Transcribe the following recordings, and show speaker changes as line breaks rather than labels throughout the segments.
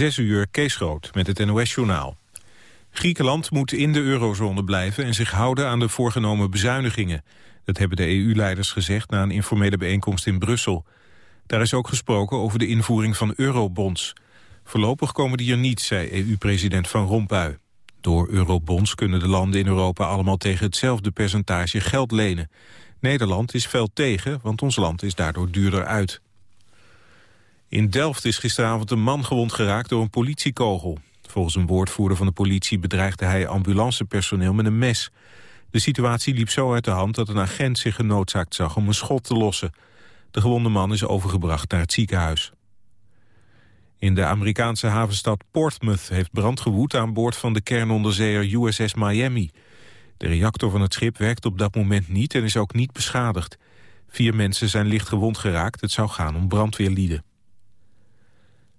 Zes uur Kees Groot met het NOS-journaal. Griekenland moet in de eurozone blijven en zich houden aan de voorgenomen bezuinigingen. Dat hebben de EU-leiders gezegd na een informele bijeenkomst in Brussel. Daar is ook gesproken over de invoering van eurobonds. Voorlopig komen die er niet, zei EU-president Van Rompuy. Door eurobonds kunnen de landen in Europa allemaal tegen hetzelfde percentage geld lenen. Nederland is fel tegen, want ons land is daardoor duurder uit. In Delft is gisteravond een man gewond geraakt door een politiekogel. Volgens een woordvoerder van de politie bedreigde hij ambulancepersoneel met een mes. De situatie liep zo uit de hand dat een agent zich genoodzaakt zag om een schot te lossen. De gewonde man is overgebracht naar het ziekenhuis. In de Amerikaanse havenstad Portsmouth heeft brand gewoed aan boord van de kernonderzeeër USS Miami. De reactor van het schip werkt op dat moment niet en is ook niet beschadigd. Vier mensen zijn licht gewond geraakt. Het zou gaan om brandweerlieden.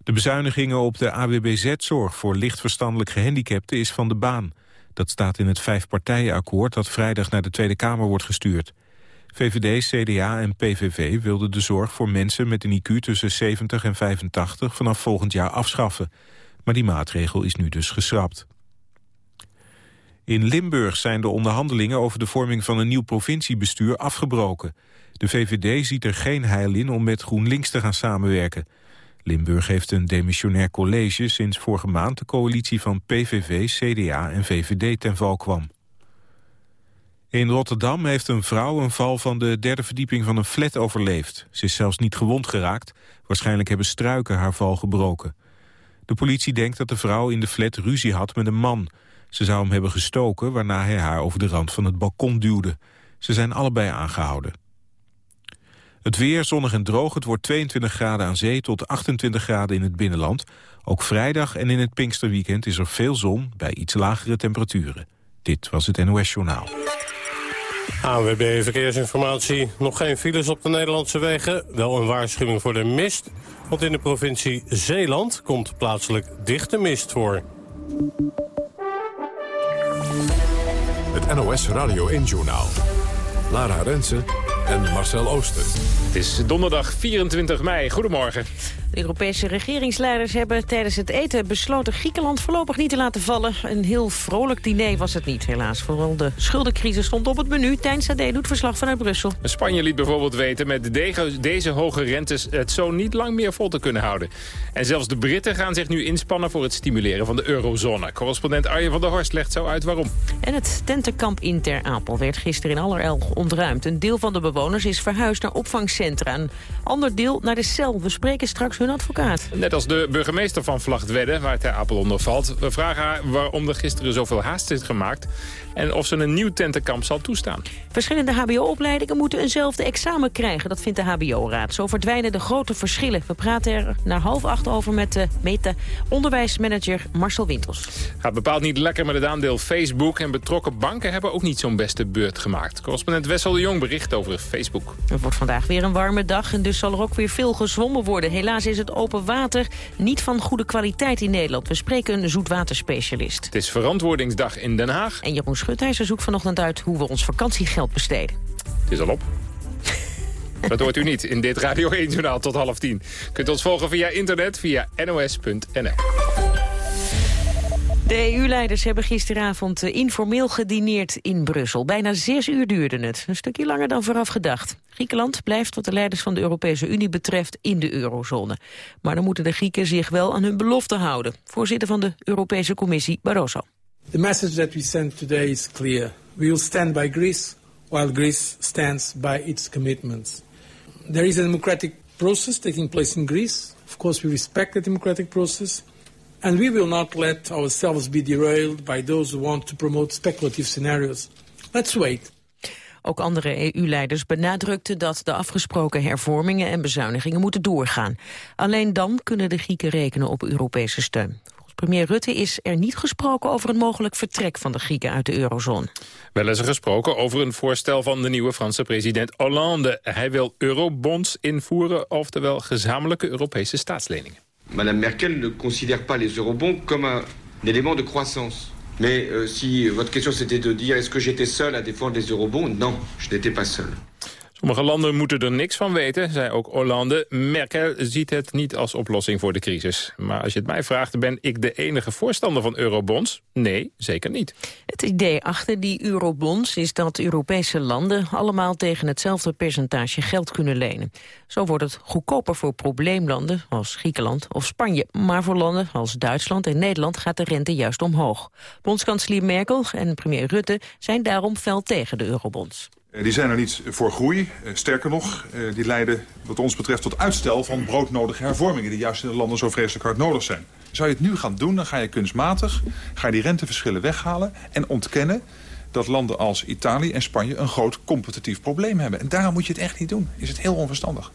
De bezuinigingen op de AWBZ-zorg voor lichtverstandelijk gehandicapten is van de baan. Dat staat in het vijfpartijenakkoord dat vrijdag naar de Tweede Kamer wordt gestuurd. VVD, CDA en PVV wilden de zorg voor mensen met een IQ tussen 70 en 85 vanaf volgend jaar afschaffen. Maar die maatregel is nu dus geschrapt. In Limburg zijn de onderhandelingen over de vorming van een nieuw provinciebestuur afgebroken. De VVD ziet er geen heil in om met GroenLinks te gaan samenwerken. Limburg heeft een demissionair college sinds vorige maand de coalitie van PVV, CDA en VVD ten val kwam. In Rotterdam heeft een vrouw een val van de derde verdieping van een flat overleefd. Ze is zelfs niet gewond geraakt. Waarschijnlijk hebben struiken haar val gebroken. De politie denkt dat de vrouw in de flat ruzie had met een man. Ze zou hem hebben gestoken, waarna hij haar over de rand van het balkon duwde. Ze zijn allebei aangehouden. Het weer zonnig en droog. Het wordt 22 graden aan zee tot 28 graden in het binnenland. Ook vrijdag en in het Pinksterweekend is er veel zon bij iets lagere temperaturen. Dit was het NOS Journaal.
ANWB Verkeersinformatie. Nog geen files op de Nederlandse wegen. Wel een waarschuwing voor de mist. Want in de provincie Zeeland komt plaatselijk dichte mist voor.
Het NOS Radio 1 Journaal. Lara Rensen en Marcel Ooster.
Het is donderdag 24 mei. Goedemorgen.
De Europese regeringsleiders hebben tijdens het eten besloten Griekenland voorlopig niet te laten vallen. Een heel vrolijk diner was het niet, helaas. Vooral de schuldencrisis stond op het menu. Tijn Sade doet verslag vanuit Brussel.
Spanje liet bijvoorbeeld weten met deze hoge rentes het zo niet lang meer vol te kunnen houden. En zelfs de Britten gaan zich nu inspannen voor het stimuleren van de eurozone. Correspondent Arjen van der Horst legt zo uit waarom.
En het tentenkamp in Ter Apel werd gisteren in allerijl ontruimd. Een deel van de bewoners is verhuisd naar opvangcentra. Een ander deel naar de cel. We spreken straks hun advocaat.
Net als de burgemeester van Vlachtwedde, waar Ter Apel onder valt. We vragen haar waarom er gisteren zoveel haast is gemaakt... en of ze een nieuw tentenkamp zal toestaan.
Verschillende hbo-opleidingen moeten eenzelfde examen krijgen. Dat vindt de hbo-raad. Zo verdwijnen de grote verschillen. We praten er naar half acht over met de meta onderwijsmanager Marcel Wintels.
Gaat bepaald niet lekker met het aandeel Facebook... en betrokken banken hebben ook niet zo'n beste beurt gemaakt. Correspondent Wessel de Jong bericht over Facebook.
Het wordt vandaag weer een warme dag en dus zal er ook weer veel gezwommen worden. Helaas is het open water niet van goede kwaliteit in Nederland. We spreken een zoetwaterspecialist.
Het is verantwoordingsdag in Den Haag.
En Jeroen Schutheiser zoekt vanochtend uit hoe we ons vakantiegeld besteden.
Het is al op. Dat hoort u niet in dit Radio 1-journaal tot half tien. Kunt ons volgen via internet via nos.nl.
De EU-leiders hebben gisteravond eh, informeel gedineerd in Brussel. Bijna zes uur duurde het. Een stukje langer dan vooraf gedacht. Griekenland blijft wat de leiders van de Europese Unie betreft in de eurozone. Maar dan moeten de Grieken zich wel aan hun belofte houden. Voorzitter van de Europese Commissie, Barroso.
The message that we send today is clear. We will stand by Greece while Greece stands by its commitments. There is a democratic process taking place in Greece. Of course, we respect the democratic process. And we will not let ourselves be derailed by those who want to promote speculative scenarios. Let's wait.
Ook andere EU-leiders benadrukten dat de afgesproken hervormingen en bezuinigingen moeten doorgaan. Alleen dan kunnen de Grieken rekenen op Europese steun. Volgens premier Rutte is er niet gesproken over een mogelijk vertrek van de Grieken uit de eurozone.
Wel is er gesproken over een voorstel van de nieuwe Franse president Hollande. Hij wil eurobonds invoeren, oftewel gezamenlijke Europese staatsleningen.
Madame Merkel ne considère pas les eurobonds comme un, élément de croissance. Mais euh, si votre question c'était de dire est-ce que j'étais seul à défendre les eurobonds, non, je n'étais pas seul.
Sommige landen moeten er niks van weten, zei ook Hollande. Merkel ziet het niet als oplossing voor de crisis. Maar als je het mij vraagt, ben ik de enige voorstander van eurobonds? Nee, zeker niet.
Het idee achter die eurobonds is dat Europese landen... allemaal tegen hetzelfde percentage geld kunnen lenen. Zo wordt het goedkoper voor probleemlanden als Griekenland of Spanje. Maar voor landen als Duitsland en Nederland gaat de rente juist omhoog. Bondskanselier Merkel en premier Rutte zijn daarom fel tegen de eurobonds.
Eh, die zijn er niet voor groei. Eh, sterker nog, eh, die leiden wat ons betreft tot uitstel van broodnodige hervormingen... die juist in de landen zo vreselijk hard nodig zijn. Zou je het nu gaan doen, dan ga je kunstmatig ga je die renteverschillen weghalen... en ontkennen dat landen als Italië en Spanje een groot competitief probleem hebben. En daarom moet je het echt niet doen. Is het heel onverstandig.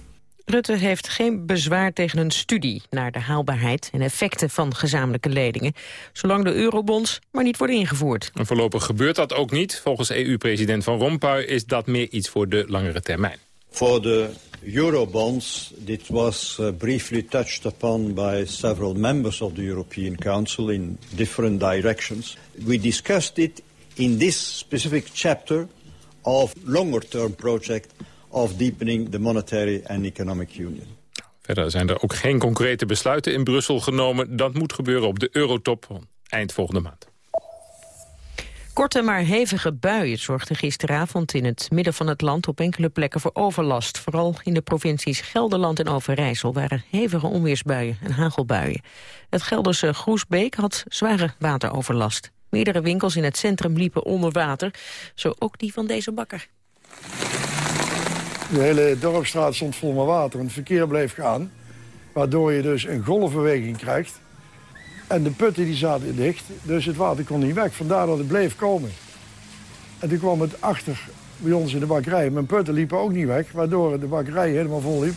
Rutte heeft geen bezwaar tegen een studie naar de haalbaarheid en effecten van gezamenlijke leningen, zolang de eurobonds maar niet worden ingevoerd.
En voorlopig gebeurt dat ook niet. Volgens EU-president Van Rompuy is dat meer iets voor de langere termijn.
Voor de eurobonds, dit was uh, briefly touched upon by several members of the European Council in different directions. We discussed it in this specific chapter of longer term project of deepening the monetary and economic union.
Verder zijn er ook geen concrete besluiten in Brussel genomen. Dat moet gebeuren op de eurotop eind volgende maand.
Korte maar hevige buien zorgden gisteravond in het midden van het land op enkele plekken voor overlast. Vooral in de provincies Gelderland en Overijssel waren hevige onweersbuien en hagelbuien. Het Gelderse Groesbeek had zware wateroverlast. Meerdere winkels in het centrum liepen onder water, zo ook die van deze bakker.
De hele dorpstraat stond vol met water en het verkeer bleef gaan. Waardoor je dus een golfbeweging krijgt. En de putten die zaten dicht, dus het water kon niet weg. Vandaar dat het bleef komen. En toen kwam het achter bij ons in de bakkerij. Mijn putten liepen ook niet weg, waardoor de bakkerij helemaal vol liep.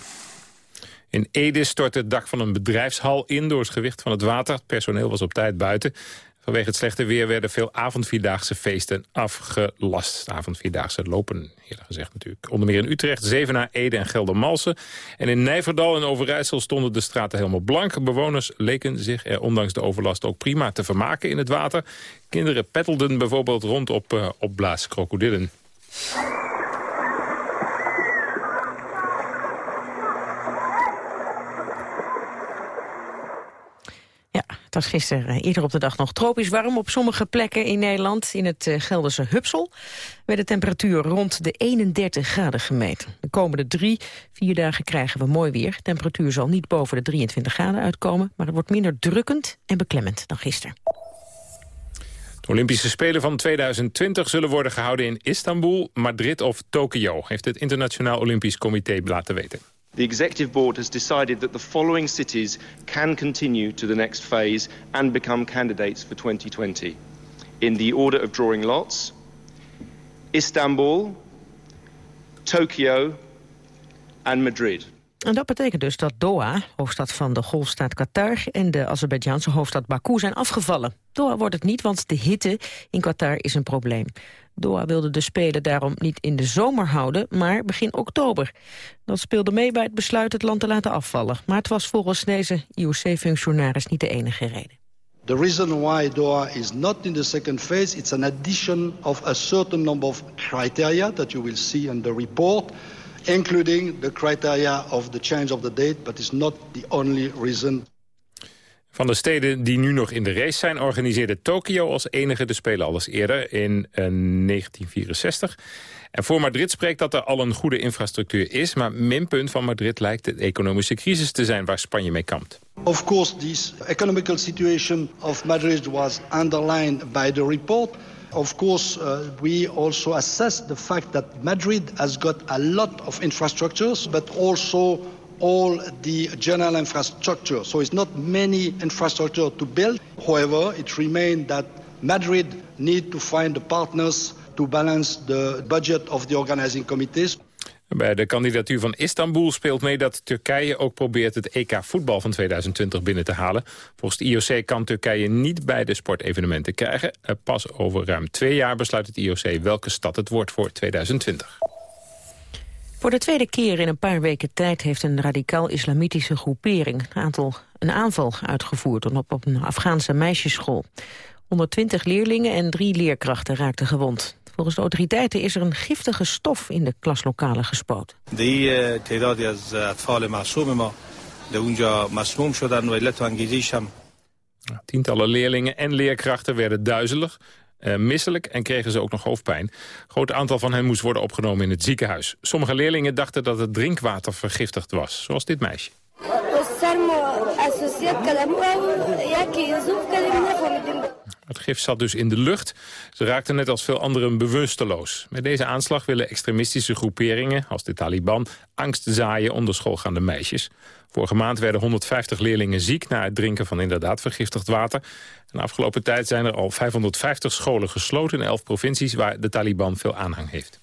In Ede stortte het dak van een bedrijfshal in door het gewicht van het water. Het personeel was op tijd buiten. Vanwege het slechte weer werden veel avondvierdaagse feesten afgelast. avondvierdaagse lopen, eerder gezegd natuurlijk. Onder meer in Utrecht, Zevenaar, Ede en Geldermalsen. En in Nijverdal en Overijssel stonden de straten helemaal blank. Bewoners leken zich er ondanks de overlast ook prima te vermaken in het water. Kinderen pettelden bijvoorbeeld rond op uh, opblaaskrokodillen.
Het was gisteren eh, eerder op de dag nog tropisch warm op sommige plekken in Nederland. In het eh, Gelderse Hupsel werd de temperatuur rond de 31 graden gemeten. De komende drie, vier dagen krijgen we mooi weer. De temperatuur zal niet boven de 23 graden uitkomen... maar het wordt minder drukkend en beklemmend dan gisteren.
De Olympische Spelen van 2020 zullen worden gehouden in Istanbul, Madrid of Tokio... heeft het Internationaal Olympisch Comité laten weten.
The Executive Board has decided that the following cities can continue to the next phase and become candidates for 2020. In the order of drawing lots, Istanbul, Tokyo and Madrid.
En dat betekent dus dat Doha, hoofdstad van de golfstaat Qatar... en de Azerbeidzjaanse hoofdstad Baku zijn afgevallen. Doha wordt het niet, want de hitte in Qatar is een probleem. Doha wilde de Spelen daarom niet in de zomer houden, maar begin oktober. Dat speelde mee bij het besluit het land te laten afvallen. Maar het was volgens deze IOC-functionaris niet de enige reden.
The reason why Doha is not in the second phase, it's an addition of a certain number of criteria that you will see in the report, including the criteria of the change of the date, but it's not the only reason.
Van de steden die nu nog in de race zijn... organiseerde Tokio als enige de Spelen al eens eerder in 1964. Eh, en voor Madrid spreekt dat er al een goede infrastructuur is... maar minpunt van Madrid lijkt de economische crisis te zijn... waar Spanje mee kampt.
Of course, this economical situation of Madrid was underlined by the report... Of course, uh, we also assess the fact that Madrid has got a lot of infrastructures, but also all the general infrastructure. So it's not many infrastructure to build. However, it remains that Madrid need to find the partners to balance the budget of the organizing committees.
Bij de kandidatuur van Istanbul speelt mee dat Turkije ook probeert het EK voetbal van 2020 binnen te halen. Volgens de IOC kan Turkije niet bij de sportevenementen krijgen. Pas over ruim twee jaar besluit het IOC welke stad het wordt voor 2020.
Voor de tweede keer in een paar weken tijd heeft een radicaal-islamitische groepering een, aantal, een aanval uitgevoerd op, op een Afghaanse meisjesschool. 120 leerlingen en drie leerkrachten raakten gewond. Volgens de autoriteiten is er een giftige stof in de klaslokalen gespoten.
Tientallen leerlingen en leerkrachten werden duizelig, uh, misselijk en kregen ze ook nog hoofdpijn. Een groot aantal van hen moest worden opgenomen in het ziekenhuis. Sommige leerlingen dachten dat het drinkwater vergiftigd was, zoals dit meisje. Het gif zat dus in de lucht. Ze raakten net als veel anderen bewusteloos. Met deze aanslag willen extremistische groeperingen, als de Taliban, angst zaaien onder schoolgaande meisjes. Vorige maand werden 150 leerlingen ziek na het drinken van inderdaad vergiftigd water. En de afgelopen tijd zijn er al 550 scholen gesloten in 11 provincies waar de Taliban veel aanhang heeft.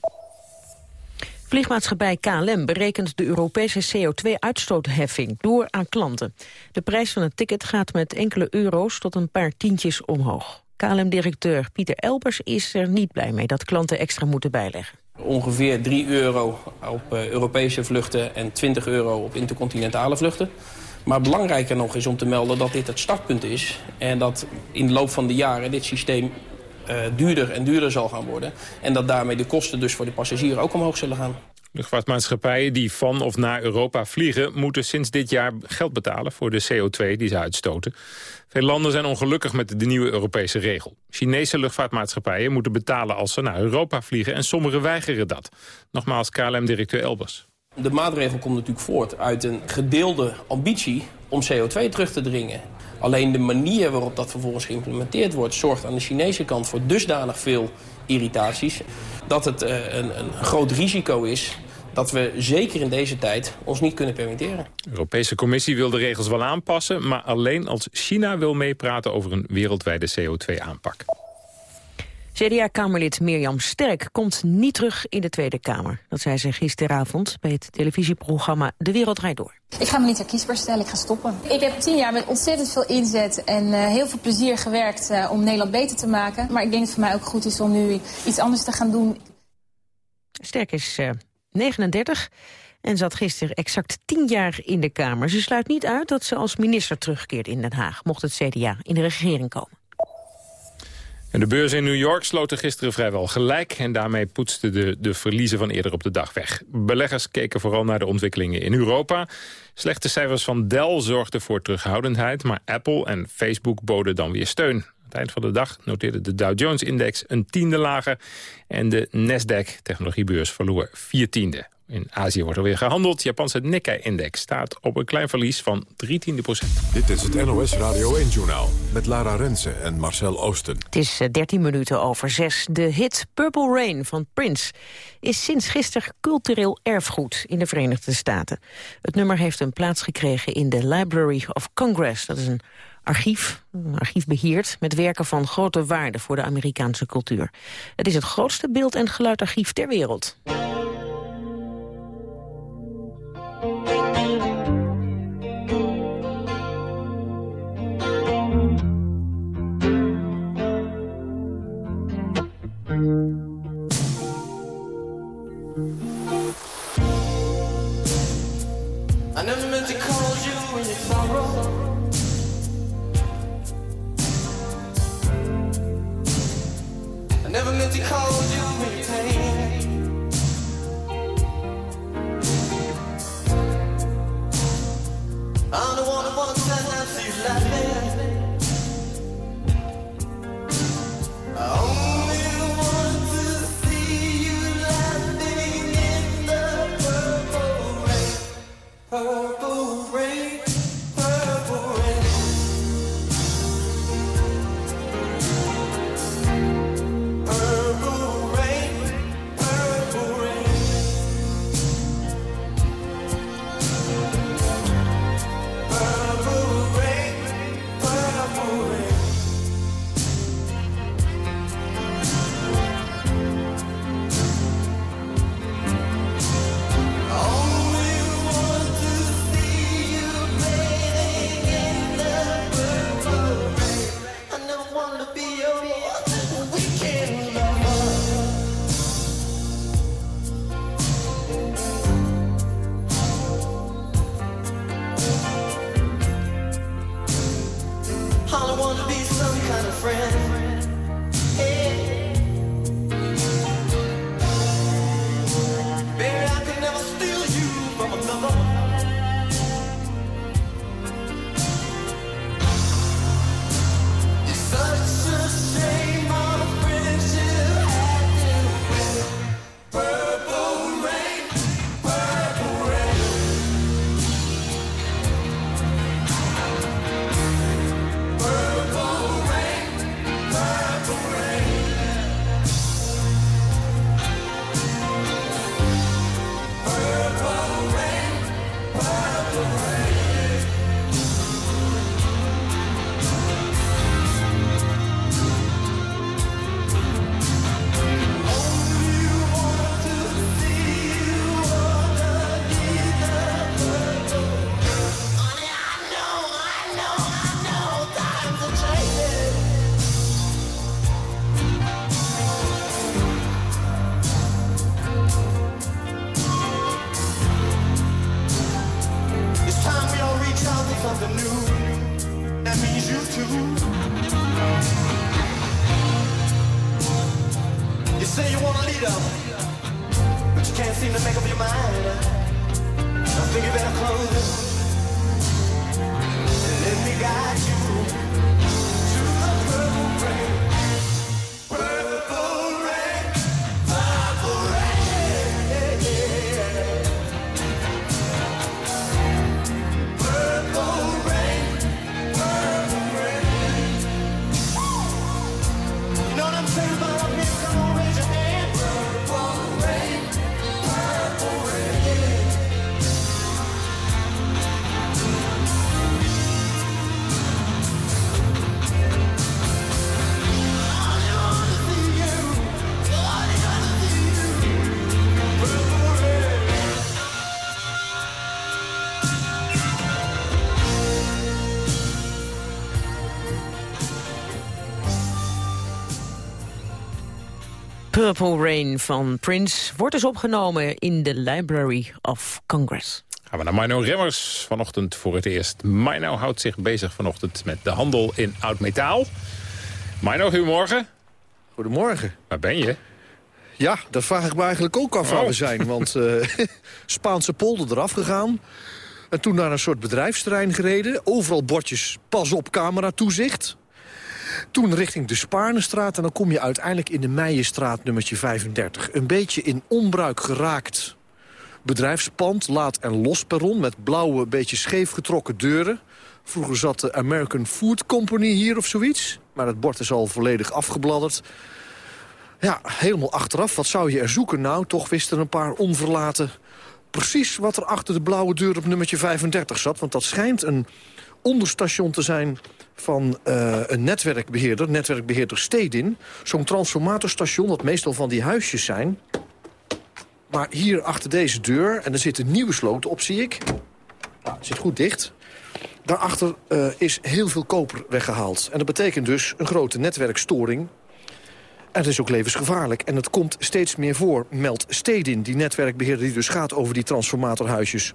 Vliegmaatschappij KLM berekent de Europese CO2-uitstootheffing door aan klanten. De prijs van het ticket gaat met enkele euro's tot een paar tientjes omhoog. KLM-directeur Pieter Elbers is er niet blij mee dat klanten extra moeten bijleggen.
Ongeveer 3 euro op eh, Europese vluchten en 20 euro op intercontinentale vluchten. Maar belangrijker nog is om te melden dat dit het startpunt is... en dat in de loop van de jaren dit systeem uh, duurder en duurder zal gaan worden. En dat daarmee de kosten dus voor de passagier ook omhoog zullen gaan.
Luchtvaartmaatschappijen die van of naar Europa vliegen... moeten sinds dit jaar geld betalen voor de CO2 die ze uitstoten. Veel landen zijn ongelukkig met de nieuwe Europese regel. Chinese luchtvaartmaatschappijen moeten betalen als ze naar Europa vliegen... en sommigen weigeren dat. Nogmaals KLM-directeur Elbers.
De maatregel komt natuurlijk voort uit een gedeelde ambitie om CO2 terug te dringen. Alleen de manier waarop dat vervolgens geïmplementeerd wordt... zorgt aan de Chinese kant voor dusdanig veel irritaties... dat het uh, een, een groot risico is dat we zeker in deze tijd ons niet kunnen permitteren.
De Europese Commissie wil de regels wel aanpassen... maar alleen als China wil meepraten over een wereldwijde CO2-aanpak.
CDA-kamerlid Mirjam Sterk komt niet terug in de Tweede Kamer. Dat zei ze gisteravond bij het televisieprogramma De Wereld Draait Door.
Ik ga me niet herkiesbaar stellen, ik ga stoppen. Ik heb tien jaar met ontzettend veel inzet en uh, heel veel plezier gewerkt uh, om Nederland beter te maken. Maar ik denk dat het voor mij ook goed is om nu iets anders te gaan doen.
Sterk is uh, 39 en zat gisteren exact tien jaar in de Kamer. Ze sluit niet uit dat ze als minister terugkeert in Den Haag... mocht het CDA in de regering komen.
De beurzen in New York sloten gisteren vrijwel gelijk... en daarmee poetsten de, de verliezen van eerder op de dag weg. Beleggers keken vooral naar de ontwikkelingen in Europa. Slechte cijfers van Dell zorgden voor terughoudendheid... maar Apple en Facebook boden dan weer steun. Aan het eind van de dag noteerde de Dow Jones-index een tiende lager... en de Nasdaq, technologiebeurs, verloor vier tiende. In Azië wordt er weer gehandeld. Japanse Nikkei-index staat op een klein verlies van 3 tiende procent.
Dit is het NOS Radio 1-journaal met Lara Rensen en Marcel Oosten.
Het is 13 eh, minuten over 6. De hit Purple Rain van Prince is sinds gisteren cultureel erfgoed in de Verenigde Staten. Het nummer heeft een plaats gekregen in de Library of Congress. Dat is een archief, een archief beheerd met werken van grote waarde voor de Amerikaanse cultuur. Het is het grootste beeld- en geluidarchief ter wereld.
Purple Rain
van Prince wordt dus opgenomen in de Library of Congress.
Gaan we naar Mino Remmers vanochtend voor het eerst. Mino houdt zich bezig vanochtend met de handel in oud metaal. Mino, goedemorgen.
Goedemorgen.
Waar ben je?
Ja, dat vraag ik me eigenlijk ook af waar
Oh.
we zijn. Want eh, Spaanse polder eraf gegaan. En toen naar een soort bedrijfsterrein gereden. Overal bordjes, pas op, camera, toezicht. Toen richting de Spaarnestraat. En dan kom je uiteindelijk in de Meijenstraat nummertje 35. Een beetje in onbruik geraakt bedrijfspand. Laat- en losperron met blauwe, beetje scheef getrokken deuren. Vroeger zat de American Food Company hier of zoiets. Maar het bord is al volledig afgebladderd. Ja, helemaal achteraf. Wat zou je er zoeken? Nou, toch wisten een paar onverlaten precies wat er achter de blauwe deur op nummertje 35 zat. Want dat schijnt een onderstation te zijn van eh, een netwerkbeheerder, netwerkbeheerder Stedin. Zo'n transformatorstation, dat meestal van die huisjes zijn. Maar hier achter deze deur, en er zit een nieuwe sloot op, zie ik. Het zit goed dicht. Daarachter eh, is heel veel koper weggehaald. En dat betekent dus een grote netwerkstoring en het is ook levensgevaarlijk. En het komt steeds meer voor, meldt Stedin, die netwerkbeheerder... die dus gaat over die transformatorhuisjes.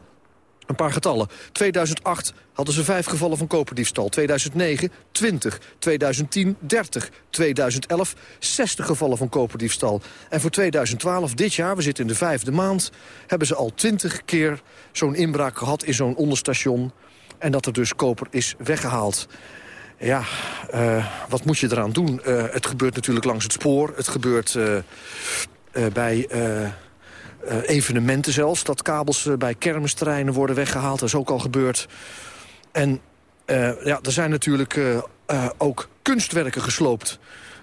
Een paar getallen. 2008 hadden ze vijf gevallen van koperdiefstal. 2009 20. 2010 30. 2011 60 gevallen van koperdiefstal. En voor 2012, dit jaar, we zitten in de vijfde maand... hebben ze al 20 keer zo'n inbraak gehad in zo'n onderstation... en dat er dus koper is weggehaald. Ja, eh, wat moet je eraan doen? Eh, het gebeurt natuurlijk langs het spoor. Het gebeurt eh, bij evenementen zelfs. Dat kabels eh, bij kermisterreinen worden weggehaald. Dat is ook al gebeurd. En eh, ja, er zijn natuurlijk eh, eh, ook kunstwerken gesloopt.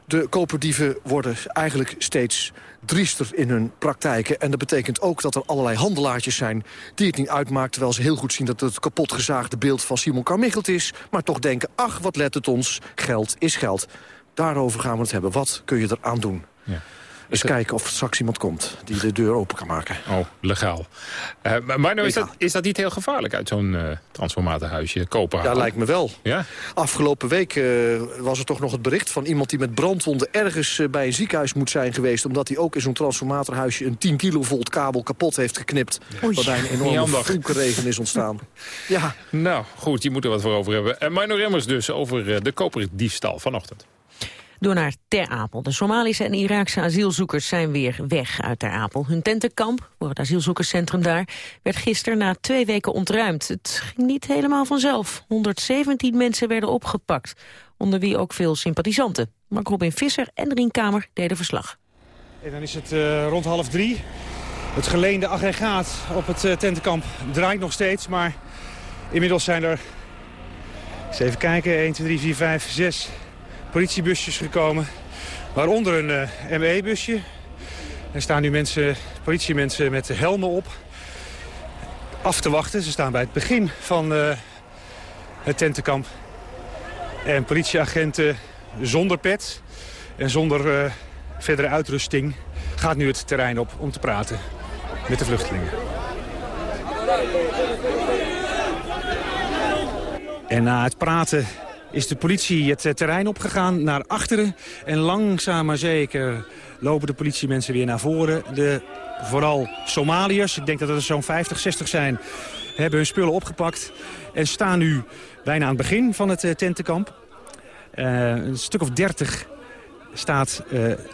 De koperdieven worden eigenlijk steeds driester in hun praktijken. En dat betekent ook dat er allerlei handelaartjes zijn die het niet uitmaakt... terwijl ze heel goed zien dat het kapotgezaagde beeld van Simon Carmichelt is... maar toch denken, ach, wat let het ons, geld is geld. Daarover gaan we het hebben. Wat kun je eraan doen?
Ja.
Eens kijken of er straks iemand komt die de deur open kan maken.
Oh, legaal. Eh, maar nou is, dat, is dat niet heel gevaarlijk uit zo'n eh transformatorhuisje koper
Ja, lijkt me wel.
Ja?
Afgelopen week eh, was er toch nog het bericht van iemand die met brandwonden ergens bij een ziekenhuis moet zijn geweest. Omdat hij ook in zo'n transformatorhuisje een 10 kilovolt kabel kapot heeft geknipt.
Oei,
waarbij een enorme vonkenregen is ontstaan. ja.
Nou, goed, je moet er wat voor over hebben. En Mino Remmers dus over de koperdiefstal vanochtend.
Door naar Ter Apel. De Somalische en Iraakse asielzoekers zijn weer weg uit Ter Apel. Hun tentenkamp, voor het asielzoekerscentrum daar, werd gisteren na twee weken ontruimd. Het ging niet helemaal vanzelf. 117 mensen werden opgepakt, onder wie ook veel sympathisanten. Mark Robin Visser en Rien Kamer deden verslag.
En dan is het eh, rond half drie. Het geleende aggregaat op het eh, tentenkamp draait nog steeds, maar inmiddels zijn er, eens even kijken, 1, 2, 3, 4, 5, 6 politiebusjes gekomen. Waaronder een eh, ME-busje. Er staan nu mensen, politiemensen met helmen op. Af te wachten. Ze staan bij het begin van eh, het tentenkamp. En politieagenten zonder pet en zonder eh, verdere uitrusting gaat nu het terrein op om te praten met de vluchtelingen. En na het praten is de politie het eh, terrein opgegaan naar achteren. En langzaam maar zeker lopen de politiemensen weer naar voren. De, vooral Somaliërs, ik denk dat er zo'n 50, 60 zijn, hebben hun spullen opgepakt. En staan nu bijna aan het begin van het eh, tentenkamp. Uh, een stuk of 30 staat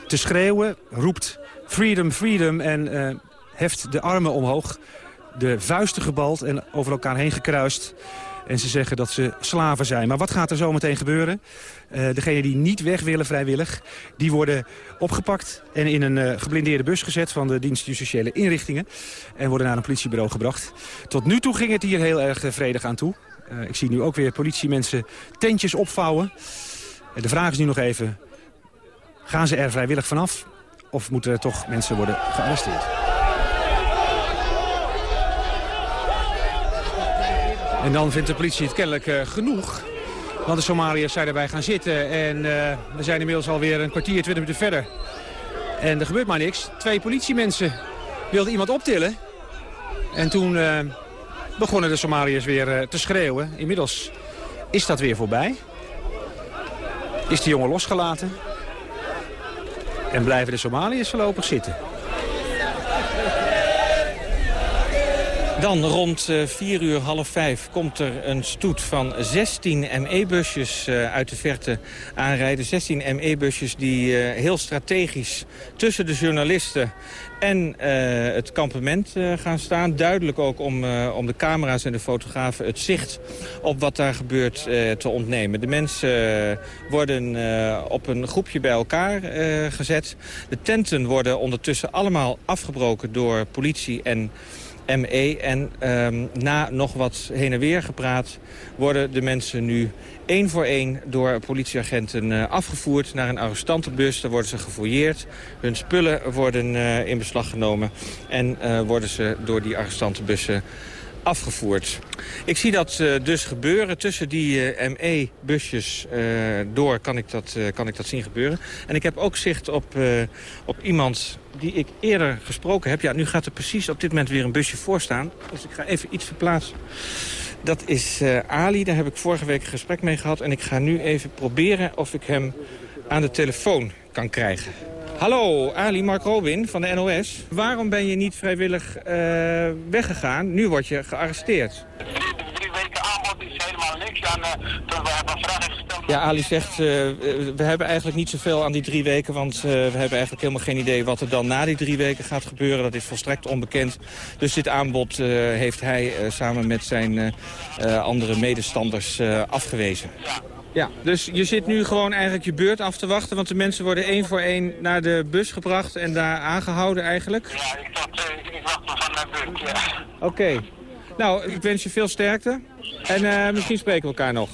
te schreeuwen, roept freedom, freedom en uh, heft de armen omhoog. De vuisten gebald en over elkaar heen gekruist. En ze zeggen dat ze slaven zijn. Maar wat gaat er zo meteen gebeuren? Uh, degenen die niet weg willen vrijwillig, die worden opgepakt... en in een uh, geblindeerde bus gezet van de dienst justitiële inrichtingen... en worden naar een politiebureau gebracht. Tot nu toe ging het hier heel erg uh, vredig aan toe. ik zie nu ook weer politiemensen tentjes opvouwen. de vraag is nu nog even, gaan ze er vrijwillig vanaf... of moeten er toch mensen worden gearresteerd? En dan vindt de politie het kennelijk uh, genoeg. Want de Somaliërs zijn erbij gaan zitten. En uh, we zijn inmiddels alweer een kwartier, twintig minuten verder. En er gebeurt maar niks. Twee politiemensen wilden iemand optillen. En toen uh, begonnen de Somaliërs weer te schreeuwen. Inmiddels is dat weer voorbij. Is die jongen losgelaten. En blijven de Somaliërs voorlopig zitten.
Dan rond 4 uur, half 5 komt er een stoet van 16 ME-busjes uit de verte aanrijden. 16 ME-busjes die heel strategisch tussen de journalisten en het kampement gaan staan. Duidelijk ook om, om de camera's en de fotografen het zicht op wat daar gebeurt te ontnemen. De mensen worden op een groepje bij elkaar gezet. De tenten worden ondertussen allemaal afgebroken door politie en ME. En um, na nog wat heen en weer gepraat worden de mensen nu één voor één door politieagenten uh, afgevoerd naar een arrestantenbus. Daar worden ze gefouilleerd. Hun spullen worden uh, in beslag genomen en uh, worden ze door die arrestantenbussen afgevoerd. Ik zie dat uh, dus gebeuren. Tussen die uh, ME-busjes uh, door kan ik, dat, kan ik dat zien gebeuren. En ik heb ook zicht op, op iemand die ik eerder gesproken heb. Ja, nu gaat er precies op dit moment weer een busje voor staan. Dus ik ga even iets verplaatsen. Dat is Ali, daar heb ik vorige week een gesprek mee gehad. En ik ga nu even proberen of ik hem aan de telefoon kan krijgen. Hallo, Ali Mark Robin van de NOS. Waarom ben je niet vrijwillig uh, weggegaan? Nu word je gearresteerd.
Drie weken aanbod is helemaal niks. Uh, toen we hebben een vraag gesteld...
Ja, Ali zegt, uh, we hebben eigenlijk niet zoveel aan die drie weken... want we hebben eigenlijk helemaal geen idee wat er dan na die drie weken gaat gebeuren. Dat is volstrekt onbekend. Dus dit aanbod heeft hij samen met zijn andere medestanders afgewezen.
Ja.
Ja, dus je zit nu gewoon eigenlijk je beurt af te wachten... want de mensen worden één voor één naar de bus gebracht en daar aangehouden eigenlijk?
Ja, ik, dacht, uh, ik wacht van mijn beurt, ja.
Oké. Okay. Nou, ik wens je veel sterkte. En uh, misschien spreken we elkaar nog.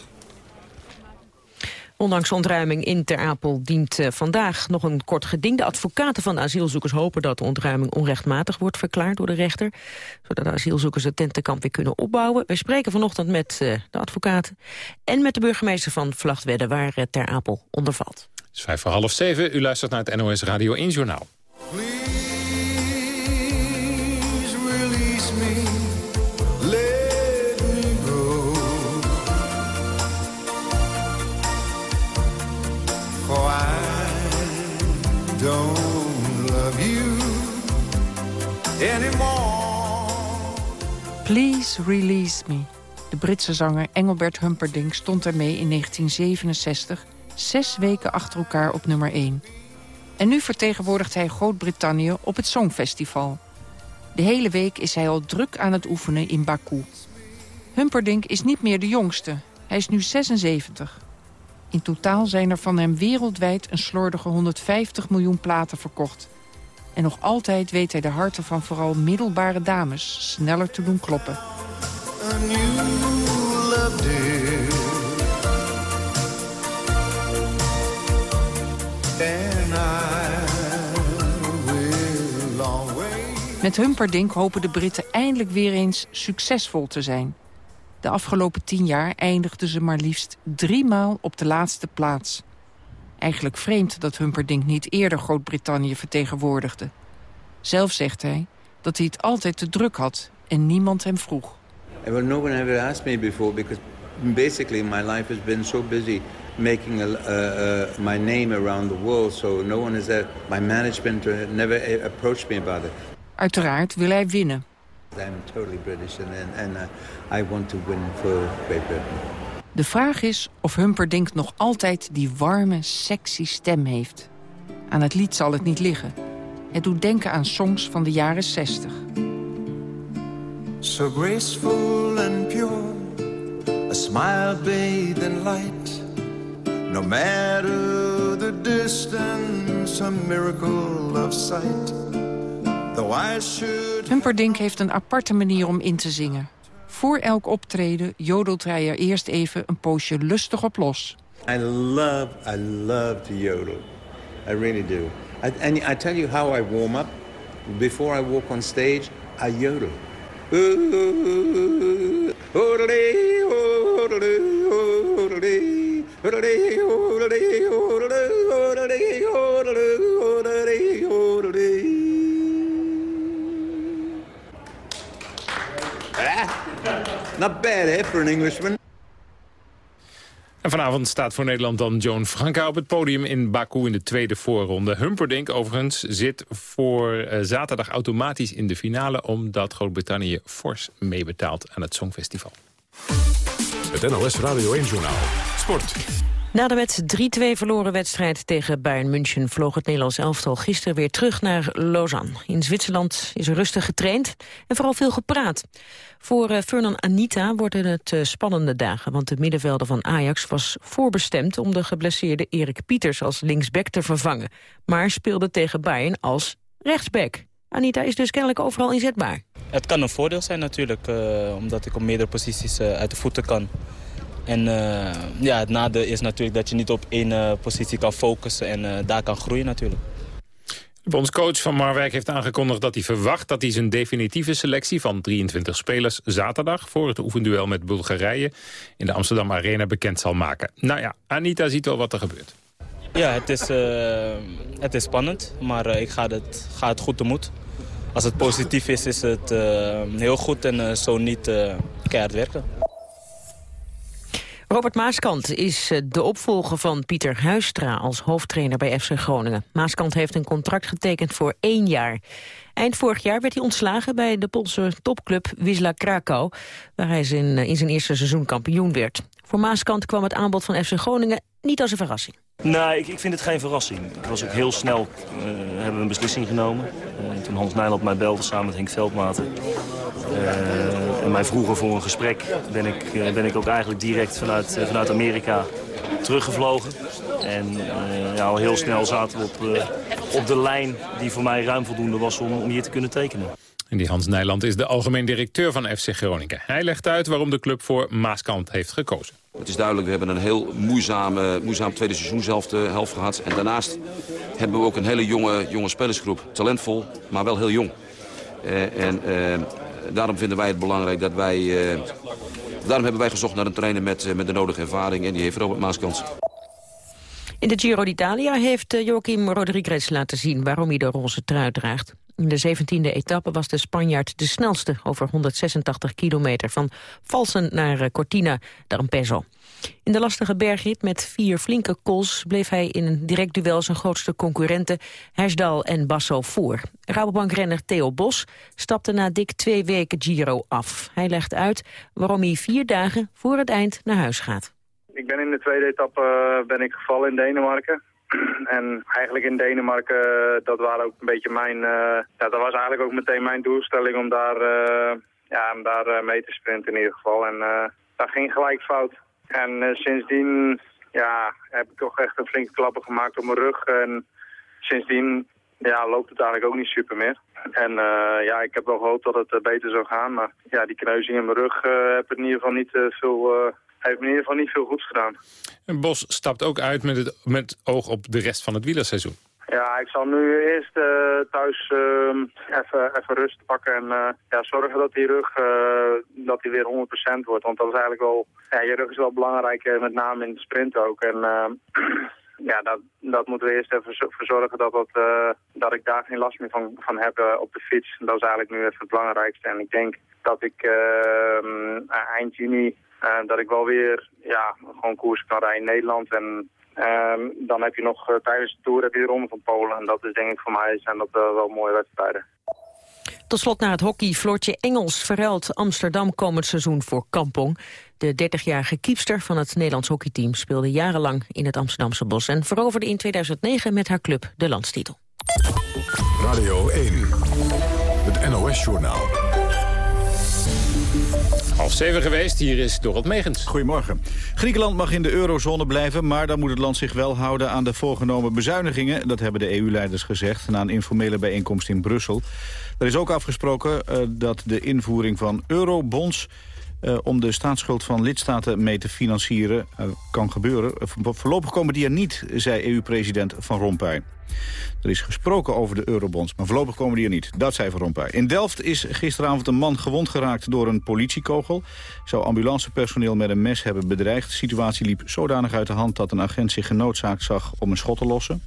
Ondanks ontruiming in Ter Apel dient uh, vandaag nog een kort geding. De advocaten van de asielzoekers hopen dat de ontruiming onrechtmatig wordt verklaard door de rechter. Zodat de asielzoekers het tentenkamp weer kunnen opbouwen. We spreken vanochtend met uh, de advocaten en met de burgemeester van Vlachtwedde waar uh, Ter Apel onder valt.
Het is vijf voor half zeven. U luistert naar het NOS Radio 1 Journaal.
Release me. De Britse zanger Engelbert Humperdinck stond ermee in 1967... zes weken achter elkaar op nummer 1. En nu vertegenwoordigt hij Groot-Brittannië op het Songfestival. De hele week is hij al druk aan het oefenen in Baku. Humperdinck is niet meer de jongste. Hij is nu 76. In totaal zijn er van hem wereldwijd een slordige 150 miljoen platen verkocht. En nog altijd weet hij de harten van vooral middelbare dames sneller te doen kloppen. Met Humperdinck hopen de Britten eindelijk weer eens succesvol te zijn. De afgelopen tien jaar eindigden ze maar liefst drie maal op de laatste plaats. Eigenlijk vreemd dat Humperdinck niet eerder Groot-Brittannië vertegenwoordigde. Zelf zegt hij dat hij het altijd te druk had en niemand hem vroeg.
Well, no one ever asked me before because
basically my life has been so busy making a, uh, uh, my name around the world, so no one is there. My management uh, never a- approached me about it.
Uiteraard wil hij winnen.
I'm totally British and, and, and uh, I want to win for Great Britain.
De vraag is of Humperdinck nog altijd die warme, sexy stem heeft. Aan het lied zal het niet liggen. Het doet denken aan songs van de jaren 60.
So graceful and pure, a smile bathed in light. No matter the distance, a miracle of sight. Though I should
Humperdinck heeft een aparte manier om in te zingen. Voor elk optreden jodelt hij er eerst even een poosje lustig op los.
I love, I love to yodel. I really do. I, and I tell you how I warm up. Before I walk on stage, I yodel. Not bad, eh, for an Englishman.
En vanavond staat voor Nederland dan Joan Franka op het podium in Baku in de tweede voorronde. Humperdinck overigens zit voor eh, zaterdag automatisch in de finale... omdat Groot-Brittannië fors meebetaalt aan het Songfestival.
Het NOS Radio 1-journaal. Sport.
Na de met 3-2 verloren wedstrijd tegen Bayern München... vloog het Nederlands elftal gisteren weer terug naar Lausanne. In Zwitserland is er rustig getraind en vooral veel gepraat. Voor uh, Fernand Anita worden het uh, spannende dagen... want de middenvelder van Ajax was voorbestemd... om de geblesseerde Erik Pieters als linksback te vervangen. Maar speelde tegen Bayern als rechtsback. Anita is dus kennelijk overal inzetbaar.
Het kan een voordeel zijn natuurlijk, uh, omdat ik op meerdere posities uit de voeten kan. En ja, het nadeel is natuurlijk dat je niet op één positie kan focussen en daar kan groeien natuurlijk.
De bondscoach van Marwijk heeft aangekondigd dat hij verwacht dat hij zijn definitieve selectie van 23 spelers zaterdag voor het oefenduel met Bulgarije in de Amsterdam Arena bekend zal maken. Nou ja, Anita ziet wel wat er gebeurt.
Ja, het is, het is spannend, maar ik ga het, ga het goed tegemoet. Als het positief is, is het heel goed en zo niet keihard werken.
Robert Maaskant is de opvolger van Pieter Huistra als hoofdtrainer bij FC Groningen. Maaskant heeft een contract getekend voor één jaar. Eind vorig jaar werd hij ontslagen bij de Poolse topclub Wisla Krakau, waar hij zijn, in zijn eerste seizoen kampioen werd. Voor Maaskant kwam het aanbod van FC Groningen niet als een verrassing.
Nee, ik, ik vind het geen verrassing. Ik was ook heel snel, uh, hebben we een beslissing genomen. Toen Hans Nijland mij belde samen met Henk Veldmaten. En mij vroegen voor een gesprek ben ik, ben ik ook eigenlijk direct vanuit, vanuit Amerika teruggevlogen. En ja, al heel snel zaten we op, op de lijn die voor mij ruim voldoende was om, om hier te kunnen tekenen.
En die Hans Nijland is de algemeen directeur van FC Groningen. Hij legt uit waarom de club voor Maaskant heeft gekozen.
Het is duidelijk, we hebben een heel moeizame, moeizaam tweede seizoenshelft helft gehad. En daarnaast hebben we ook een hele jonge, jonge spelersgroep. Talentvol, maar wel heel jong. Uh, en daarom vinden wij het belangrijk dat wij... Uh, daarom hebben wij gezocht naar een trainer met, met de nodige ervaring. En die heeft Robert Maaskant.
In de Giro d'Italia heeft Joachim Rodriguez laten zien waarom hij de roze trui draagt. In de 17e etappe was de Spanjaard de snelste over 186 kilometer... van Valsen naar Cortina d'Ampezzo. In de lastige bergrit met vier flinke kools bleef hij in een direct duel zijn grootste concurrenten Hersdal en Basso voor. Rabobankrenner Theo Bos stapte na dik twee weken Giro af. Hij legt uit waarom hij vier dagen voor het eind naar huis gaat.
Ik ben in de tweede etappe uh, ben ik gevallen in Denemarken. En eigenlijk in Denemarken, dat, waren ook een beetje mijn, uh, ja, dat was eigenlijk ook meteen mijn doelstelling om daar, ja, om daar mee te sprinten in ieder geval. En dat ging gelijk fout. En sindsdien ja, heb ik toch echt een flinke klappen gemaakt op mijn rug. En sindsdien ja, loopt het eigenlijk ook niet super meer. En ja, ik heb wel gehoopt dat het beter zou gaan. Maar ja, die kneuzing in mijn rug heb het in ieder geval niet veel heeft in ieder geval niet veel goeds gedaan.
En Bos stapt ook uit met, het, met oog op de rest van het wielerseizoen.
Ja, ik zal nu eerst uh, thuis uh, even, even rust pakken en uh, ja, zorgen dat die rug dat die weer 100% wordt. Want dat is eigenlijk wel, ja, je rug is wel belangrijk, met name in de sprint ook. En ja, dat, dat moeten we eerst even voor zorgen dat, dat, dat ik daar geen last meer van, van heb op de fiets. Dat is eigenlijk nu even het belangrijkste. En ik denk dat ik eind juni eh, dat ik wel weer ja, gewoon koers kan rijden in Nederland. En ehm, dan heb je nog eh, tijdens de Tour heb je de Ronde van Polen. En dat is denk ik voor mij zijn dat eh, wel mooie wedstrijden.
Tot slot naar het hockey. Floortje Engels verruilt Amsterdam komend seizoen voor Kampong. De 30-jarige kiepster van het Nederlands hockeyteam speelde jarenlang in het Amsterdamse bos... en veroverde in 2009 met haar club de landstitel.
Radio 1, het NOS-journaal.
Half zeven geweest, hier is Dorot Megens.
Goedemorgen. Griekenland mag in de eurozone blijven, maar dan moet het land zich wel houden aan de voorgenomen bezuinigingen. Dat hebben de EU-leiders gezegd na een informele bijeenkomst in Brussel. Er is ook afgesproken uh, dat de invoering van eurobonds uh, om de staatsschuld van lidstaten mee te financieren uh, kan gebeuren. Voorlopig komen die er niet, zei EU-president Van Rompuy. Er is gesproken over de eurobonds, maar voorlopig komen die er niet. Dat zei Van Rompuy. In Delft is gisteravond een man gewond geraakt door een politiekogel. Zou ambulancepersoneel met een mes hebben bedreigd. De situatie liep zodanig uit de hand dat een agent zich genoodzaakt zag om een schot te lossen.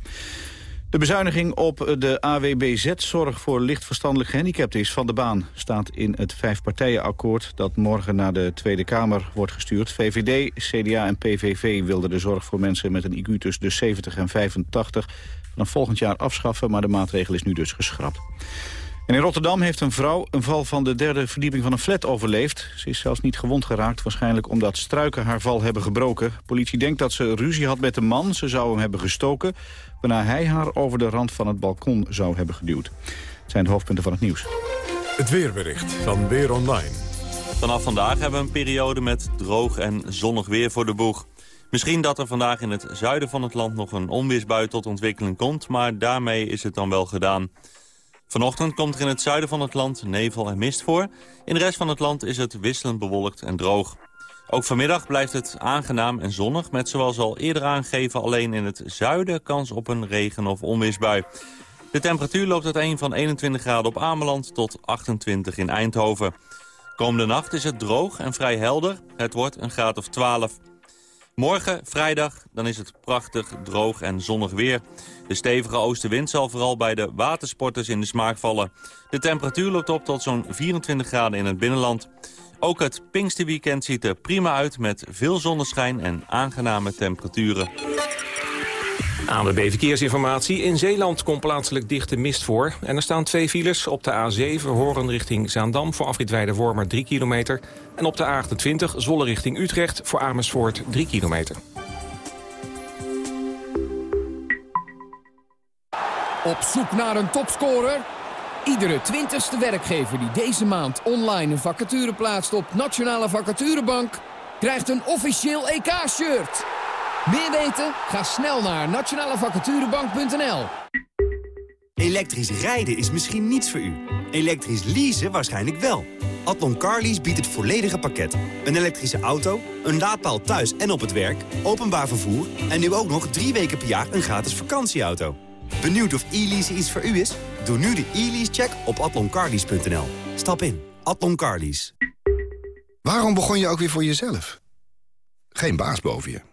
De bezuiniging op de AWBZ-zorg voor lichtverstandelijk gehandicapten is van de baan. Staat in het vijfpartijenakkoord dat morgen naar de Tweede Kamer wordt gestuurd. VVD, CDA en PVV wilden de zorg voor mensen met een IQ tussen de 70 en 85 vanaf volgend jaar afschaffen, maar de maatregel is nu dus geschrapt. En in Rotterdam heeft een vrouw een val van de derde verdieping van een flat overleefd. Ze is zelfs niet gewond geraakt, waarschijnlijk omdat struiken haar val hebben gebroken. Politie denkt dat ze ruzie had met de man. Ze zou hem hebben gestoken, waarna hij haar over de rand van het balkon zou hebben geduwd. Het zijn de hoofdpunten van het nieuws.
Het weerbericht van Weer Online.
Vanaf vandaag hebben we een periode met droog en zonnig weer voor de boeg. Misschien dat er vandaag in het zuiden van het land nog een onweersbui tot ontwikkeling komt... maar daarmee is het dan wel gedaan. Vanochtend komt er in het zuiden van het land nevel en mist voor. In de rest van het land is het wisselend bewolkt en droog. Ook vanmiddag blijft het aangenaam en zonnig... met zoals al eerder aangegeven alleen in het zuiden kans op een regen- of onweersbui. De temperatuur loopt uiteen van 21 graden op Ameland tot 28 in Eindhoven. Komende nacht is het droog en vrij helder. Het wordt een graad of 12. Morgen, vrijdag, dan is het prachtig, droog en zonnig weer. De stevige oostenwind zal vooral bij de watersporters in de smaak vallen. De temperatuur loopt op tot zo'n 24 graden in het binnenland. Ook het Pinksterweekend ziet er prima uit met veel zonneschijn en aangename temperaturen.
Aan de B-verkeersinformatie. In Zeeland komt plaatselijk dichte mist voor. En er staan twee files op de A7 Horen richting Zaandam... voor afrit Wormer 3 kilometer. En op de A28 Zolle richting Utrecht voor Amersfoort 3 kilometer.
Op zoek naar een topscorer? Iedere twintigste werkgever die deze maand online een vacature plaatst op Nationale Vacaturebank... krijgt een officieel EK-shirt. Meer weten? Ga snel naar nationalevacaturebank.nl.
Elektrisch rijden is misschien niets voor u. Elektrisch leasen waarschijnlijk wel. Atlon Carlease biedt het volledige pakket. Een elektrische auto, een laadpaal thuis en op het werk, openbaar vervoer... en nu ook nog drie weken per jaar een gratis vakantieauto. Benieuwd of e-lease iets voor u is? Doe nu de e-lease-check op atloncarlease.nl. Stap in. Atlon Carlease.
Waarom begon je ook weer voor jezelf? Geen baas boven je.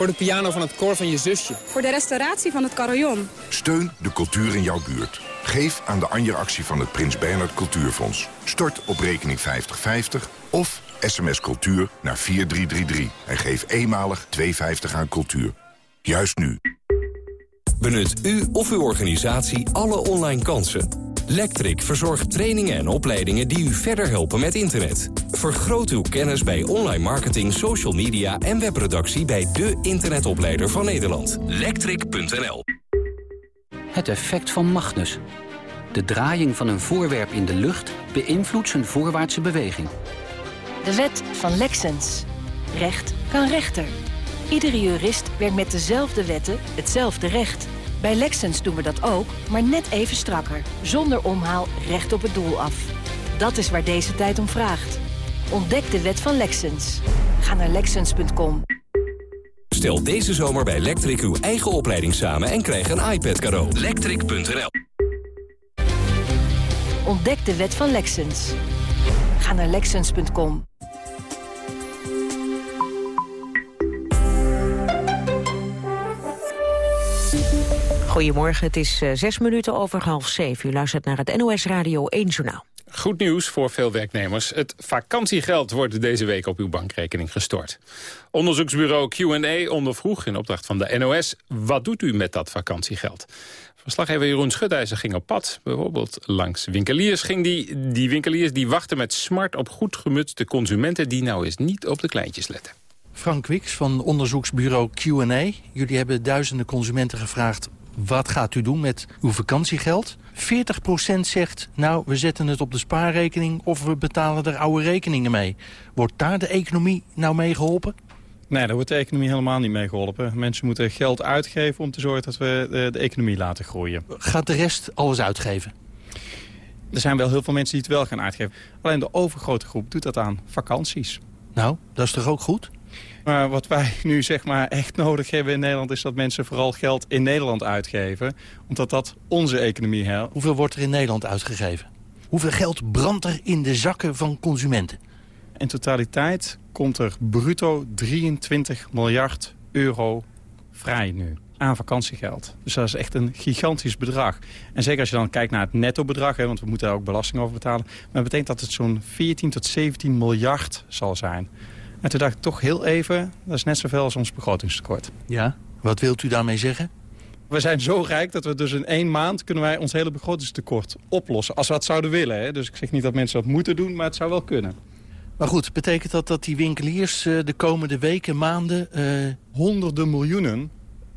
Voor de piano van het koor van je zusje.
Voor de restauratie van het carillon.
Steun de cultuur in jouw buurt. Geef aan de Anja-actie van het Prins Bernhard Cultuurfonds. Stort op rekening 5050 of sms cultuur naar 4333. En geef eenmalig 2,50 aan cultuur. Juist nu.
Benut u of uw organisatie alle online kansen. Lectric verzorgt trainingen en opleidingen die u verder helpen met internet. Vergroot uw kennis bij online marketing, social media en webproductie bij de internetopleider van Nederland. Lectric.nl
Het effect van Magnus. De draaiing van een voorwerp in de lucht beïnvloedt zijn voorwaartse beweging.
De wet van Lexens. Recht kan rechter. Iedere jurist werkt met dezelfde wetten hetzelfde recht. Bij Lexens doen we dat ook, maar net even strakker. Zonder omhaal recht op het doel af. Dat is waar deze tijd om vraagt. Ontdek de wet van Lexens. Ga naar Lexens.com.
Stel deze zomer bij Lectric uw eigen opleiding samen en krijg een iPad cadeau. Lectric.nl
Ontdek de wet van Lexens. Ga naar Lexens.com.
Goedemorgen, het is uh, zes minuten over half zeven. U luistert naar het NOS Radio 1 Journaal.
Goed nieuws voor veel werknemers. Het vakantiegeld wordt deze week op uw bankrekening gestort. Onderzoeksbureau Q&A ondervroeg in opdracht van de NOS... wat doet u met dat vakantiegeld? Verslaggever Jeroen Schutijzer ging op pad. Bijvoorbeeld langs winkeliers ging die, die winkeliers die wachten met smart op goed gemutste consumenten... die nou eens niet op de kleintjes letten.
Frank Wiks van onderzoeksbureau Q&A. Jullie hebben duizenden consumenten gevraagd... wat gaat u doen met uw vakantiegeld? 40% zegt, nou, we zetten het op de spaarrekening... of we betalen er oude rekeningen mee. Wordt daar de economie nou mee geholpen?
Nee, daar wordt de economie helemaal niet mee geholpen. Mensen moeten geld uitgeven om te zorgen dat we de, de economie laten groeien.
Gaat de rest alles uitgeven?
Er zijn wel heel veel mensen die het wel gaan uitgeven. Alleen de overgrote groep doet dat aan vakanties.
Nou, dat is toch ook goed?
Maar wat wij nu zeg maar echt nodig hebben in Nederland... is dat mensen vooral geld in Nederland uitgeven. Omdat dat onze economie helpt.
Hoeveel wordt er in Nederland uitgegeven? Hoeveel geld brandt er in de zakken van consumenten?
In totaliteit komt er bruto 23 miljard euro vrij nu aan vakantiegeld. Dus dat is echt een gigantisch bedrag. En zeker als je dan kijkt naar het netto bedrag, hè, want we moeten daar ook belasting over betalen. Maar dat betekent dat het zo'n 14 tot 17 miljard zal zijn. En toen dacht ik toch heel even, dat is net zoveel als ons begrotingstekort.
Ja, wat wilt u daarmee zeggen?
We zijn zo rijk dat we dus in één maand kunnen wij ons hele begrotingstekort oplossen. Als we dat zouden willen. Hè. Dus ik zeg niet dat mensen dat moeten doen, maar het zou wel kunnen.
Maar goed, betekent dat dat die winkeliers uh, de komende weken, maanden... Uh...
Honderden miljoenen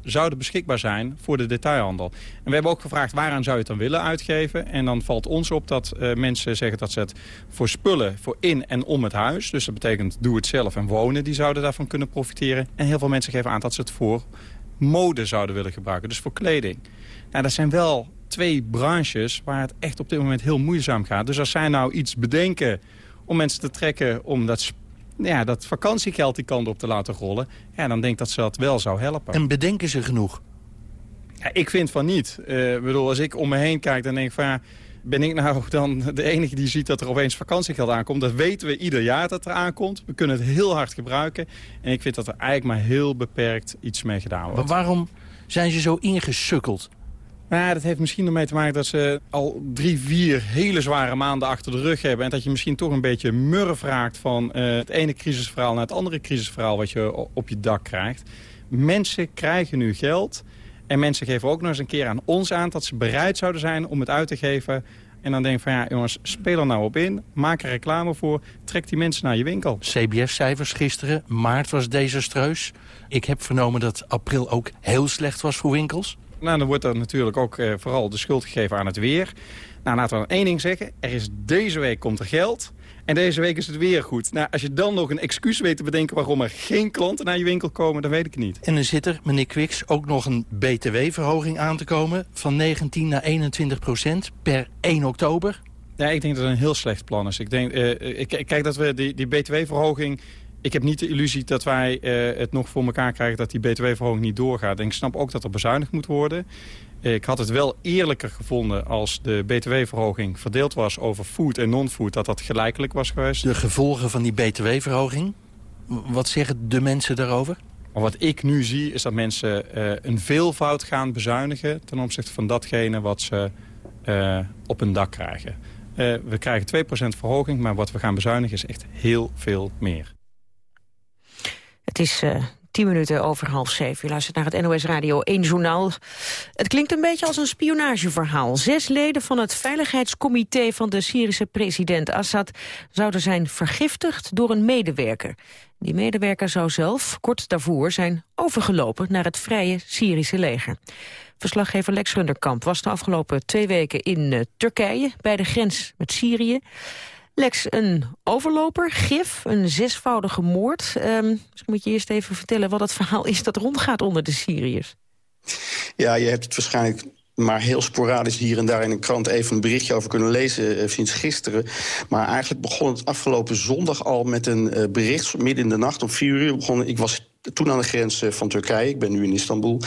zouden beschikbaar zijn voor de detailhandel. En we hebben ook gevraagd waaraan zou je het dan willen uitgeven. En dan valt ons op dat uh, mensen zeggen dat ze het voor spullen voor in en om het huis... dus dat betekent doe het zelf en wonen, die zouden daarvan kunnen profiteren. En heel veel mensen geven aan dat ze het voor mode zouden willen gebruiken, dus voor kleding. Nou, dat zijn wel twee branches waar het echt op dit moment heel moeizaam gaat. Dus als zij nou iets bedenken om mensen te trekken om dat, ja, dat vakantiegeld die kant op te laten rollen... Ja, dan denk ik dat ze dat wel zou helpen.
En bedenken ze genoeg?
Ja, ik vind van niet. Uh, bedoel, als ik om me heen kijk, dan denk ik van... Ja, ben ik nou dan de enige die ziet dat er opeens vakantiegeld aankomt? Dat weten we ieder jaar dat er aankomt. We kunnen het heel hard gebruiken. En ik vind dat er eigenlijk maar heel beperkt iets mee gedaan wordt.
Maar waarom zijn ze zo ingesukkeld?
Nou, dat heeft misschien ermee te maken dat ze al drie, vier hele zware maanden achter de rug hebben. En dat je misschien toch een beetje murf raakt van uh, het ene crisisverhaal naar het andere crisisverhaal wat je op je dak krijgt. Mensen krijgen nu geld. En mensen geven ook nog eens een keer aan ons aan dat ze bereid zouden zijn om het uit te geven. En dan denk ik van ja jongens, speel er nou op in. Maak er reclame voor. Trek die mensen naar je winkel.
CBS-cijfers gisteren. Maart was desastreus. Ik heb vernomen dat april ook heel slecht was voor winkels.
Nou, dan wordt er natuurlijk ook eh, vooral de schuld gegeven aan het weer. Nou, laten we dan één ding zeggen. Er is deze week komt er geld. En deze week is het weer goed. Nou, als je dan nog een excuus weet te bedenken waarom er geen klanten naar je winkel komen, dan weet ik het niet.
En dan zit er, meneer Kwiks, ook nog een btw-verhoging aan te komen van 19 naar 21 procent per 1 oktober.
Ja, ik denk dat het een heel slecht plan is. Ik, denk, uh, ik, kijk dat we die, die btw-verhoging ik heb niet de illusie dat wij uh, het nog voor elkaar krijgen dat die btw-verhoging niet doorgaat. En ik snap ook dat er bezuinigd moet worden. Ik had het wel eerlijker gevonden als de btw-verhoging verdeeld was over food en non-food, dat dat gelijkelijk was geweest.
De gevolgen van die btw-verhoging, wat zeggen de mensen daarover?
Wat ik nu zie is dat mensen uh, een veelvoud gaan bezuinigen ten opzichte van datgene wat ze uh, op hun dak krijgen. Uh, we krijgen 2% verhoging, maar wat we gaan bezuinigen is echt heel veel meer.
Het is uh, tien minuten over half zeven. U luistert naar het NOS Radio 1 Journaal. Het klinkt een beetje als een spionageverhaal. Zes leden van het Veiligheidscomité van de Syrische president Assad... zouden zijn vergiftigd door een medewerker. Die medewerker zou zelf kort daarvoor zijn overgelopen... naar het vrije Syrische leger. Verslaggever Lex Runderkamp was de afgelopen twee weken in uh, Turkije... bij de grens met Syrië. Lex, een overloper, gif, een zesvoudige moord. Um, misschien moet je eerst even vertellen wat het verhaal is dat rondgaat onder de Syriërs.
Ja, je hebt het waarschijnlijk maar heel sporadisch hier en daar in een krant even een berichtje over kunnen lezen uh, sinds gisteren. Maar eigenlijk begon het afgelopen zondag al met een uh, bericht. Midden in de nacht om vier uur begon. Ik was toen aan de grens eh, van Turkije. Ik ben nu in Istanbul.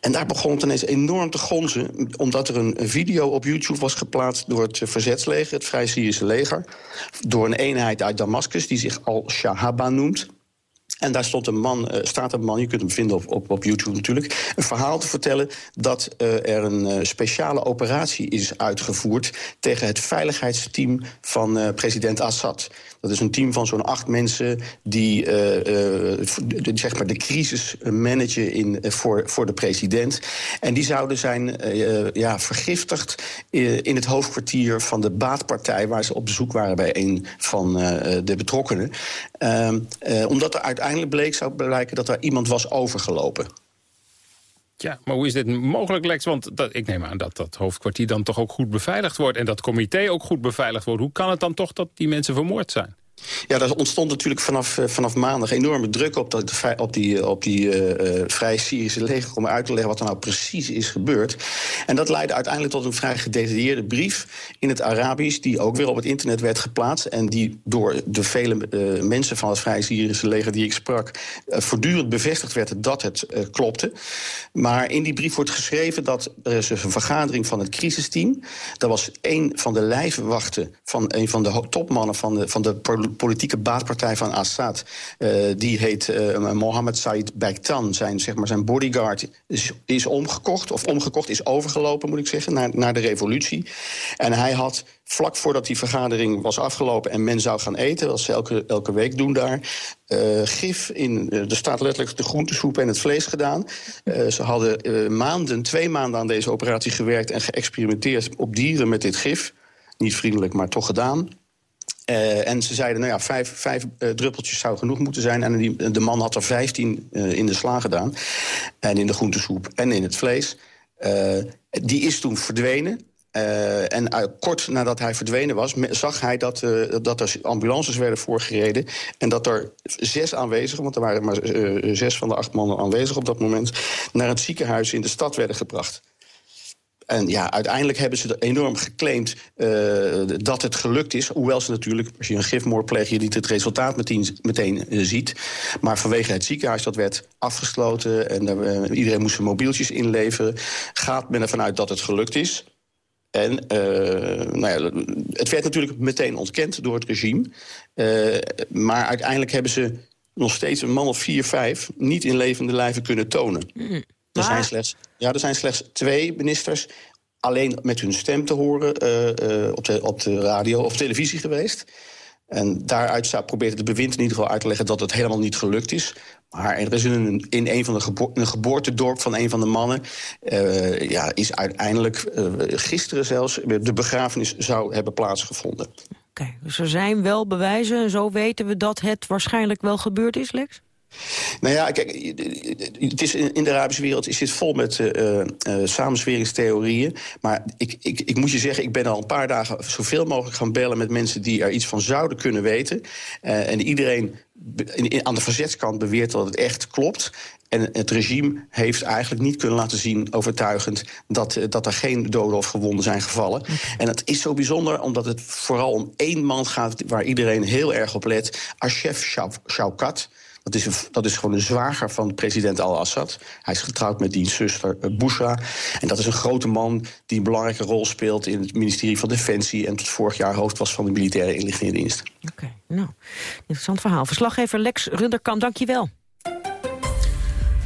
En daar begon het ineens enorm te gonzen... omdat er een video op YouTube was geplaatst door het verzetsleger... het Vrij Syrische leger, door een eenheid uit Damascus... die zich Al-Shahaba noemt. En daar stond een man, uh, staat een man, je kunt hem vinden op, op, op YouTube natuurlijk... een verhaal te vertellen dat er een speciale operatie is uitgevoerd... tegen het veiligheidsteam van president Assad. Dat is een team van zo'n acht mensen die de, zeg maar de crisis managen in, voor, voor de president. En die zouden zijn ja, vergiftigd in het hoofdkwartier van de baatpartij... waar ze op bezoek waren bij een van de betrokkenen. Ehm, omdat er uiteindelijk bleek, zou blijken dat er iemand was overgelopen.
Ja, maar hoe is dit mogelijk, Lex? Want dat, ik neem aan dat dat hoofdkwartier dan toch ook goed beveiligd wordt... en dat comité ook goed beveiligd wordt. Hoe kan het dan toch dat die mensen vermoord zijn?
Ja, daar ontstond natuurlijk vanaf, vanaf maandag enorme druk op, dat, op die, op die uh, vrij Syrische leger... om uit te leggen wat er nou precies is gebeurd. En dat leidde uiteindelijk tot een vrij gedetailleerde brief in het Arabisch... die ook weer op het internet werd geplaatst... en die door de vele mensen van het vrij Syrische leger die ik sprak... Voortdurend bevestigd werd dat het klopte. Maar in die brief wordt geschreven dat er is een vergadering van het crisisteam... dat was een van de lijfwachten van een van de topmannen van de, van de politieke baatpartij van Assad. Uh, die heet uh, Mohammed Said Baghtan. Zijn, zeg maar, zijn bodyguard is, omgekocht, of omgekocht, is overgelopen, moet ik zeggen, naar, naar de revolutie. En hij had vlak voordat die vergadering was afgelopen en men zou gaan eten... wat ze elke, elke week doen daar... Uh, gif in, er staat letterlijk de groentesoep en het vlees gedaan. Ze hadden maanden, twee maanden aan deze operatie gewerkt... en geëxperimenteerd op dieren met dit gif. Niet vriendelijk, maar toch gedaan. Uh, en ze zeiden, nou ja, vijf, vijf uh, druppeltjes zou genoeg moeten zijn. En die, de man had er vijftien uh, in de sla gedaan. En in de groentesoep en in het vlees. die is toen verdwenen. en kort nadat hij verdwenen was, zag hij dat, dat er ambulances werden voorgereden. En dat er zes aanwezigen, want er waren maar zes van de acht mannen aanwezig op dat moment... naar het ziekenhuis in de stad werden gebracht. En ja, uiteindelijk hebben ze enorm geclaimd uh, dat het gelukt is. Hoewel ze natuurlijk, als je een gifmoord pleegt... je niet het resultaat meteen, uh, ziet. Maar vanwege het ziekenhuis, dat werd afgesloten... en uh, iedereen moest zijn mobieltjes inleveren... gaat men ervan uit dat het gelukt is. En nou ja, het werd natuurlijk meteen ontkend door het regime. maar uiteindelijk hebben ze nog steeds een man of vier, vijf... niet in levende lijven kunnen tonen. Mm. Er zijn, slechts, ja, er zijn slechts twee ministers alleen met hun stem te horen uh, uh, op, de, op de radio of televisie geweest. En daaruit staat, probeert het bewind in ieder geval uit te leggen dat het helemaal niet gelukt is. Maar er is in, in een van de gebo een geboortedorp van een van de mannen... Uh, ja, is uiteindelijk gisteren zelfs de begrafenis zou hebben plaatsgevonden.
Oké, okay, dus er zijn wel bewijzen en zo weten we dat het waarschijnlijk wel gebeurd is, Lex?
Nou ja, kijk, het is in de Arabische wereld is het vol met uh, uh, samensweringstheorieën. Maar ik, ik, ik moet je zeggen, ik ben al een paar dagen zoveel mogelijk gaan bellen... met mensen die er iets van zouden kunnen weten. Uh, en iedereen aan de verzetskant beweert dat het echt klopt. En het regime heeft eigenlijk niet kunnen laten zien, overtuigend... dat, dat er geen doden of gewonden zijn gevallen. En dat is zo bijzonder, omdat het vooral om één man gaat... waar iedereen heel erg op let, Ashef Shaukat... Dat is, een, dat is gewoon een zwager van president al-Assad. Hij is getrouwd met die zuster uh, Bushra. En dat is een grote man die een belangrijke rol speelt... in het ministerie van Defensie... en tot vorig jaar hoofd was van de militaire inlichtingendienst.
Oké, okay, nou, interessant verhaal. Verslaggever Lex Runderkamp, dank je wel.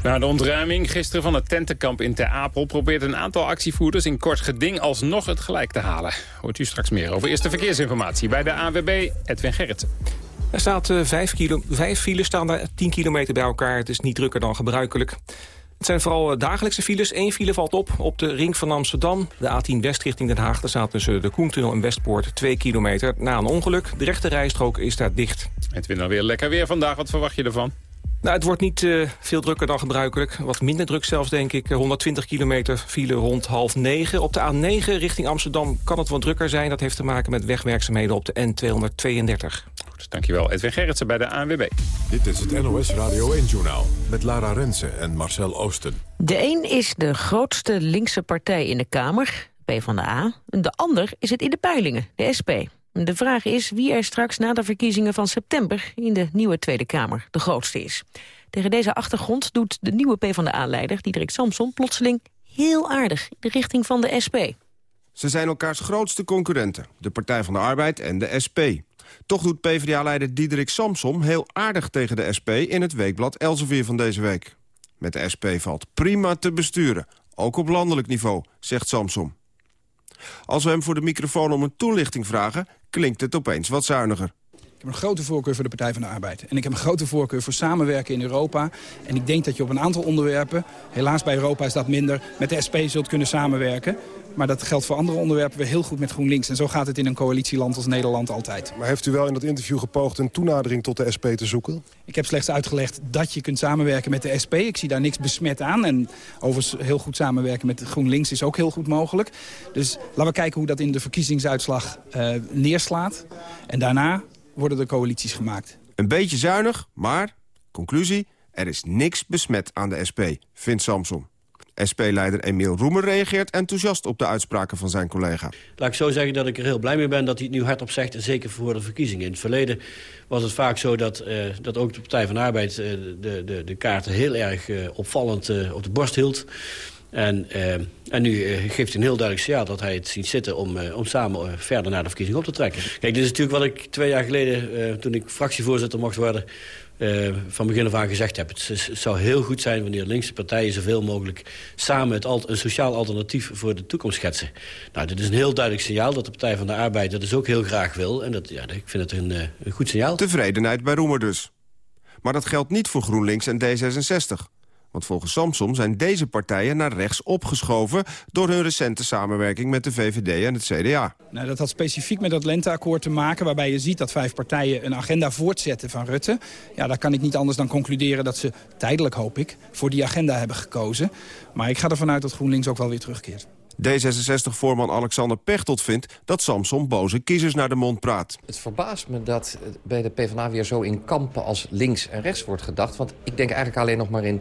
Na de ontruiming gisteren van het tentenkamp in Ter Apel... probeert een aantal actievoerders in kort geding alsnog het gelijk te halen. Hoort u straks meer over eerste verkeersinformatie bij de AWB Edwin Gerritsen.
Er staat uh, vijf, kilo, vijf files, staan daar 10 kilometer bij elkaar. Het is niet drukker dan gebruikelijk. Het zijn vooral dagelijkse files. Eén file valt op op de ring van Amsterdam. De A10 West richting Den Haag. Daar staat tussen de Koentunnel en Westpoort 2 kilometer. Na een ongeluk. De rechte rijstrook is daar dicht.
Het weer weer lekker weer vandaag. Wat verwacht je ervan?
Nou, het wordt niet uh, veel drukker dan gebruikelijk. Wat minder druk zelfs, denk ik. 120 kilometer file rond half negen. Op de A9 richting Amsterdam kan het wat drukker zijn. Dat heeft te maken met wegwerkzaamheden op de N232.
Goed, dankjewel. Edwin Gerritsen bij de ANWB.
Dit is het NOS Radio 1-journaal met Lara Rensen en Marcel Oosten.
De een is de grootste linkse partij in de Kamer, PvdA. De ander is het in de peilingen, de SP. De vraag is wie er straks na de verkiezingen van september... in de nieuwe Tweede Kamer de grootste is. Tegen deze achtergrond doet de nieuwe PvdA-leider, Diederik Samson, plotseling heel aardig in de richting van de SP.
Ze zijn elkaars grootste concurrenten, de Partij van de Arbeid en de SP. Toch doet PvdA-leider Diederik Samsom heel aardig tegen de SP... in het weekblad Elsevier van deze week. Met de SP valt prima te besturen, ook op landelijk niveau, zegt Samsom. Als we hem voor de microfoon om een toelichting vragen... klinkt het opeens wat zuiniger.
Ik heb een grote voorkeur voor de Partij van de Arbeid. En ik heb een grote voorkeur voor samenwerken in Europa. En ik denk dat je op een aantal onderwerpen, helaas bij Europa is dat minder... met de SP zult kunnen samenwerken. Maar dat geldt voor andere onderwerpen weer heel goed met GroenLinks. En zo gaat het in een coalitieland als Nederland altijd.
Maar heeft u wel in dat interview gepoogd een toenadering tot de SP te zoeken?
Ik heb slechts uitgelegd dat je kunt samenwerken met de SP. Ik zie daar niks besmet aan. En overigens heel goed samenwerken met GroenLinks is ook heel goed mogelijk. Dus laten we kijken hoe dat in de verkiezingsuitslag uh, neerslaat. En daarna worden de coalities gemaakt.
Een beetje zuinig, maar, conclusie, er is niks besmet aan de SP, vindt Samson. SP-leider Emiel Roemer reageert enthousiast op de uitspraken van zijn collega.
Laat ik zo zeggen dat ik er heel blij mee ben dat hij het nu hardop zegt... en zeker voor de verkiezingen. In het verleden was het vaak zo dat, uh, dat ook de Partij van Arbeid... Uh, de, de, de kaarten heel erg uh, opvallend op de borst hield... En, en nu geeft hij een heel duidelijk signaal dat hij het ziet zitten... om, om samen verder naar de verkiezing op te trekken. Kijk, dit is natuurlijk wat ik twee jaar geleden, toen ik fractievoorzitter mocht worden... Uh, van begin af aan gezegd heb. Het, zou heel goed zijn wanneer linkse partijen zoveel mogelijk samen het een sociaal alternatief voor de toekomst schetsen. Nou, dit is een heel duidelijk signaal dat de Partij van de Arbeid dat dus ook heel graag wil. En dat, ja, ik vind het een, uh, een goed signaal.
Tevredenheid bij Roemer dus. Maar dat geldt niet voor GroenLinks en D66. Want volgens Samsom zijn deze partijen naar rechts opgeschoven... door hun recente samenwerking met de VVD en het CDA.
Nou, dat had specifiek met dat lenteakkoord te maken... waarbij je ziet dat vijf partijen een agenda voortzetten van Rutte. Ja, daar kan ik niet anders dan concluderen dat ze, tijdelijk hoop ik... voor die agenda hebben gekozen. Maar ik ga ervan uit dat GroenLinks ook wel weer terugkeert.
D66-voorman Alexander Pechtold vindt dat Samson boze kiezers naar de mond praat.
Het verbaast me dat bij de PvdA weer zo in kampen als links en rechts wordt gedacht. Want ik denk eigenlijk alleen nog maar in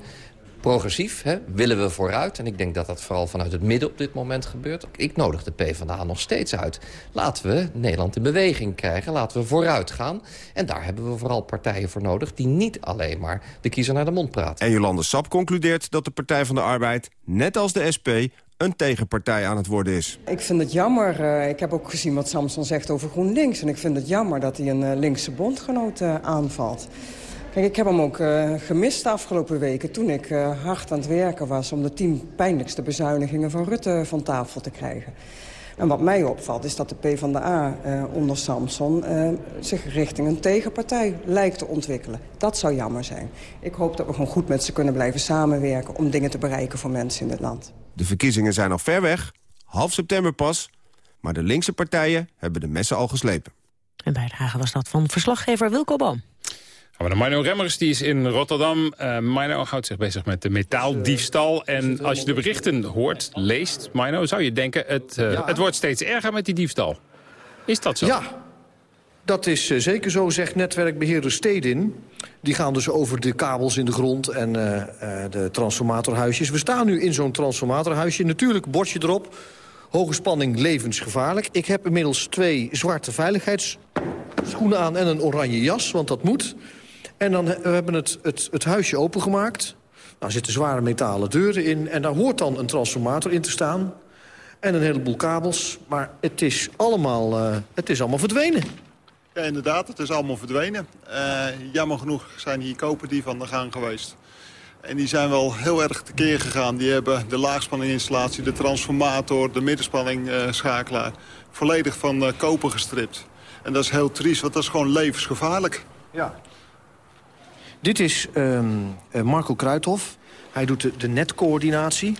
progressief, hè, willen we vooruit. En ik denk dat dat vooral vanuit het midden op dit moment gebeurt. Ik nodig de PvdA nog steeds uit. Laten we Nederland in beweging krijgen, laten we vooruit gaan. En daar hebben we vooral partijen voor nodig... die niet alleen maar de kiezer naar de mond praten.
En Jolande Sap concludeert dat de Partij van de Arbeid... net als de SP een tegenpartij aan het worden is.
Ik vind het jammer. Uh, ik heb ook gezien wat Samson zegt over GroenLinks. En ik vind het jammer dat hij een uh, linkse bondgenoot uh, aanvalt. Kijk, ik heb hem ook uh, gemist de afgelopen weken... toen ik uh, hard aan het werken was om de tien pijnlijkste bezuinigingen van Rutte van tafel te krijgen. En wat mij opvalt is dat de PvdA uh, onder Samson zich richting een tegenpartij lijkt te ontwikkelen. Dat zou jammer zijn. Ik hoop dat we gewoon goed met ze kunnen blijven samenwerken... om dingen te bereiken voor mensen in het land.
De verkiezingen zijn al ver weg, half september pas... maar de linkse partijen hebben de messen al geslepen.
En bijdrage was dat van verslaggever Wilco Boom.
Maar Mino Remmers die is in Rotterdam. Uh, Mino houdt zich bezig met de metaaldiefstal. En als je de berichten hoort, leest, Mino, zou je denken... Het, uh, het wordt steeds erger met die diefstal. Is dat zo?
Ja, dat is uh, zeker zo, zegt netwerkbeheerder Stedin. Die gaan dus over de kabels in de grond en de transformatorhuisjes. We staan nu in zo'n transformatorhuisje. Natuurlijk, bordje erop. Hoge spanning levensgevaarlijk. Ik heb inmiddels twee zwarte veiligheidsschoenen aan en een oranje jas, want dat moet. En dan we hebben we het, het, het huisje opengemaakt. Daar zitten zware metalen deuren in. En daar hoort dan een transformator in te staan. En een heleboel kabels. Maar het is allemaal, uh, het is allemaal verdwenen.
Ja, inderdaad. Het is allemaal verdwenen. Uh, jammer genoeg zijn hier kopen die van de gang geweest. En die zijn wel heel erg tekeer gegaan. Die hebben de laagspanninginstallatie, de transformator, de middenspanningschakelaar... Uh, volledig van koper gestript. En dat is heel triest, want dat is gewoon levensgevaarlijk.
Ja. Dit is um, uh, Marco Kruithof. Hij doet de, netcoördinatie.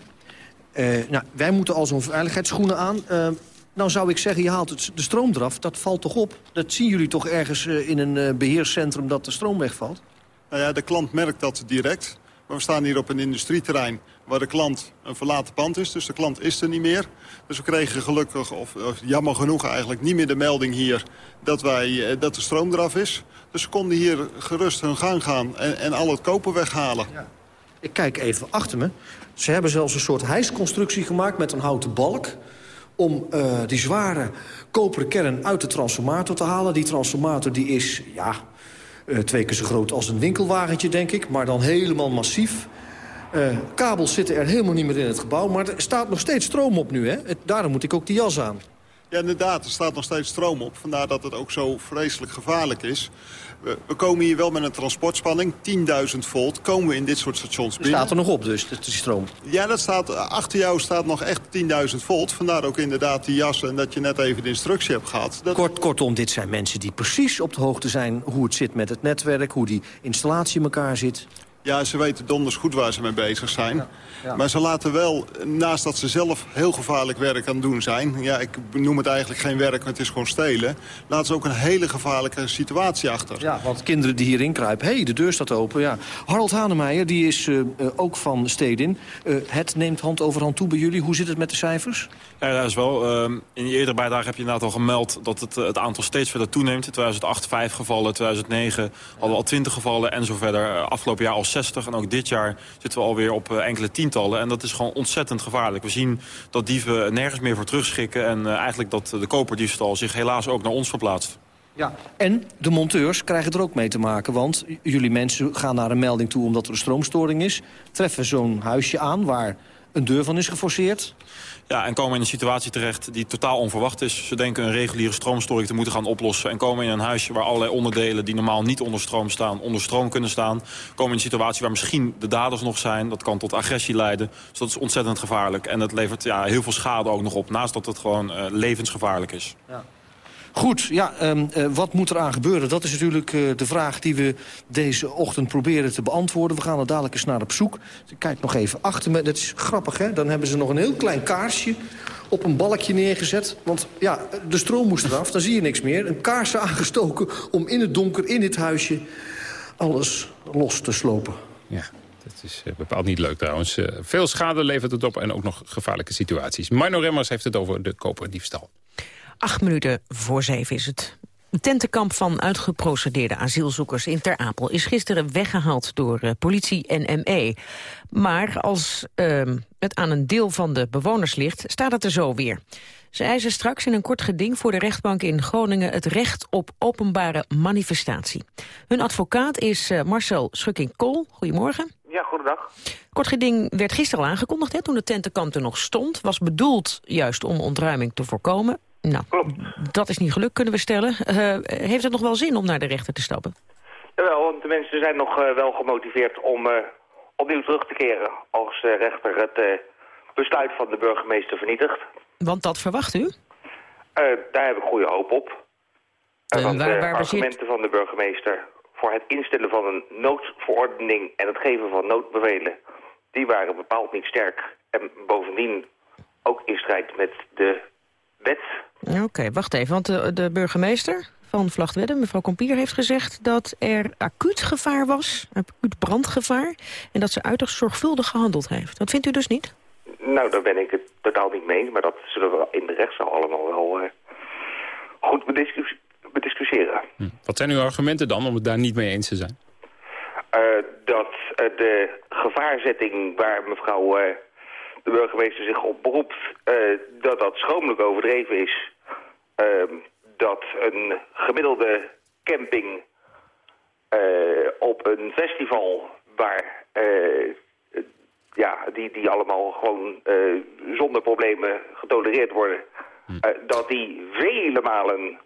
Uh, nou, wij moeten al zo'n veiligheidsschoenen aan. Uh, nou zou ik zeggen, je haalt de stroom eraf. Dat valt toch op? Dat zien jullie toch ergens in een beheerscentrum dat de stroom wegvalt?
Nou ja, de klant merkt dat direct. Maar we staan hier op een industrieterrein waar de klant een verlaten pand is. Dus de klant is er niet meer. Dus we kregen gelukkig, of, jammer genoeg eigenlijk, niet meer de melding hier... dat, wij, dat de stroom eraf is. Dus ze konden hier gerust hun gang gaan en, en al het koper weghalen. Ja.
Ik kijk even achter me. Ze hebben zelfs een soort hijsconstructie gemaakt met een houten balk... om uh, die zware koperen kern uit de transformator te halen. Die transformator die is, ja, Eh, twee keer zo groot als een winkelwagentje, denk ik. Maar dan helemaal massief. Eh, kabels zitten er helemaal niet meer in het gebouw. Maar er staat nog steeds stroom op nu, hè? Het, daarom moet ik ook die jas aan.
Ja, inderdaad. Er staat nog steeds stroom op. Vandaar dat het ook zo vreselijk gevaarlijk is. We, we komen hier wel met een transportspanning, 10.000 volt. Komen we in dit soort stations binnen.
staat er nog op dus, die stroom.
Ja, dat staat, achter jou staat nog echt 10.000 volt. Vandaar ook inderdaad die jas en dat je net even de instructie hebt gehad. Dat...
Kort, kortom, dit zijn mensen die precies op de hoogte zijn... hoe het zit met het netwerk, hoe die installatie in elkaar zit.
Ja, ze weten donders goed waar ze mee bezig zijn. Maar ze laten wel, naast dat ze zelf heel gevaarlijk werk aan het doen zijn... ja, ik noem het eigenlijk geen werk, het is gewoon stelen... laten ze ook een hele gevaarlijke situatie achter.
Ja, want kinderen die hierin kruipen, hé, hey, de deur staat open. Ja. Harold Hanemeijer, die is eh, eh, ook van Stedin. Eh, het neemt hand over hand toe bij jullie. Hoe zit het met de cijfers?
Ja, dat is wel. ehm, in je eerdere bijdrage heb je inderdaad al gemeld dat het, het aantal steeds verder toeneemt. In 2008 vijf gevallen, 2009 hadden we al 20 gevallen en zo verder. Afgelopen jaar al 60 en ook dit jaar zitten we alweer op eh, enkele tientallen. En dat is gewoon ontzettend gevaarlijk. We zien dat dieven nergens meer voor terugschikken en eh, eigenlijk dat de koperdiefstal zich helaas ook naar ons verplaatst.
Ja. En de monteurs krijgen er ook mee te maken. Want jullie mensen gaan naar een melding toe omdat er een stroomstoring is. Treffen zo'n huisje aan waar een deur van is geforceerd.
Ja, en komen in een situatie terecht die totaal onverwacht is. Ze denken een reguliere stroomstoring te moeten gaan oplossen... en komen in een huisje waar allerlei onderdelen die normaal niet onder stroom staan... onder stroom kunnen staan. Komen in een situatie waar misschien de daders nog zijn. Dat kan tot agressie leiden. Dus dat is ontzettend gevaarlijk. En het levert ja, heel veel schade ook nog op. Naast dat het gewoon eh, levensgevaarlijk is.
Goed, ja, ehm, eh, wat moet er aan gebeuren? Dat is natuurlijk eh, de vraag die we deze ochtend proberen te beantwoorden. We gaan er dadelijk eens naar op zoek. Ik kijk nog even achter me. Dat is grappig, hè? Dan hebben ze nog een heel klein kaarsje op een balkje neergezet. Want ja, de stroom moest eraf, dan zie je niks meer. Een kaars aangestoken om in het donker, in dit huisje... alles los te slopen.
Ja, dat is eh, bepaald niet leuk trouwens. Veel schade levert het op en ook nog gevaarlijke situaties. Marno Remmers heeft het over de koperdiefstal.
Acht minuten voor zeven is het. Het tentenkamp van uitgeprocedeerde asielzoekers in Ter Apel... is gisteren weggehaald door eh, politie en ME. Maar als ehm, het aan een deel van de bewoners ligt, staat het er zo weer. Ze eisen straks in een kort geding voor de rechtbank in Groningen... het recht op openbare manifestatie. Hun advocaat is eh, Marcel Schukking-Kool. Goedemorgen.
Ja, goedendag.
Kort geding werd gisteren al aangekondigd hè, toen het tentenkamp er nog stond. Was bedoeld juist om ontruiming te voorkomen. Nou, dat is niet gelukt, kunnen we stellen. Eh, heeft het nog wel zin om naar de rechter te stappen?
Jawel, want de mensen zijn nog eh, wel gemotiveerd om eh, opnieuw terug te keren als de rechter het besluit van de burgemeester vernietigt.
Want dat verwacht u?
Daar heb ik goede hoop op. Want
waar-
de
waar
argumenten van de burgemeester voor het instellen van een noodverordening en het geven van noodbevelen, die waren bepaald niet sterk. En bovendien ook in strijd met de wet.
Oké, wacht even, want de, de burgemeester van Vlachtwedde, mevrouw Kompier, heeft gezegd dat er acuut gevaar was, acuut brandgevaar, en dat ze uiterst zorgvuldig gehandeld heeft. Dat vindt u dus niet?
Nou, daar ben ik het totaal niet mee eens, maar dat zullen we in de rechtszaal allemaal wel eh, goed bediscus- bediscussiëren.
Wat zijn uw argumenten dan om het daar niet mee eens te zijn?
Eh, dat eh, de gevaarzetting waar mevrouw eh, de burgemeester zich op beroept, eh, dat dat schromelijk overdreven is. Ehm, dat een gemiddelde camping eh, op een festival waar eh, ja, die, die allemaal gewoon zonder problemen getolereerd worden, eh, dat die vele malen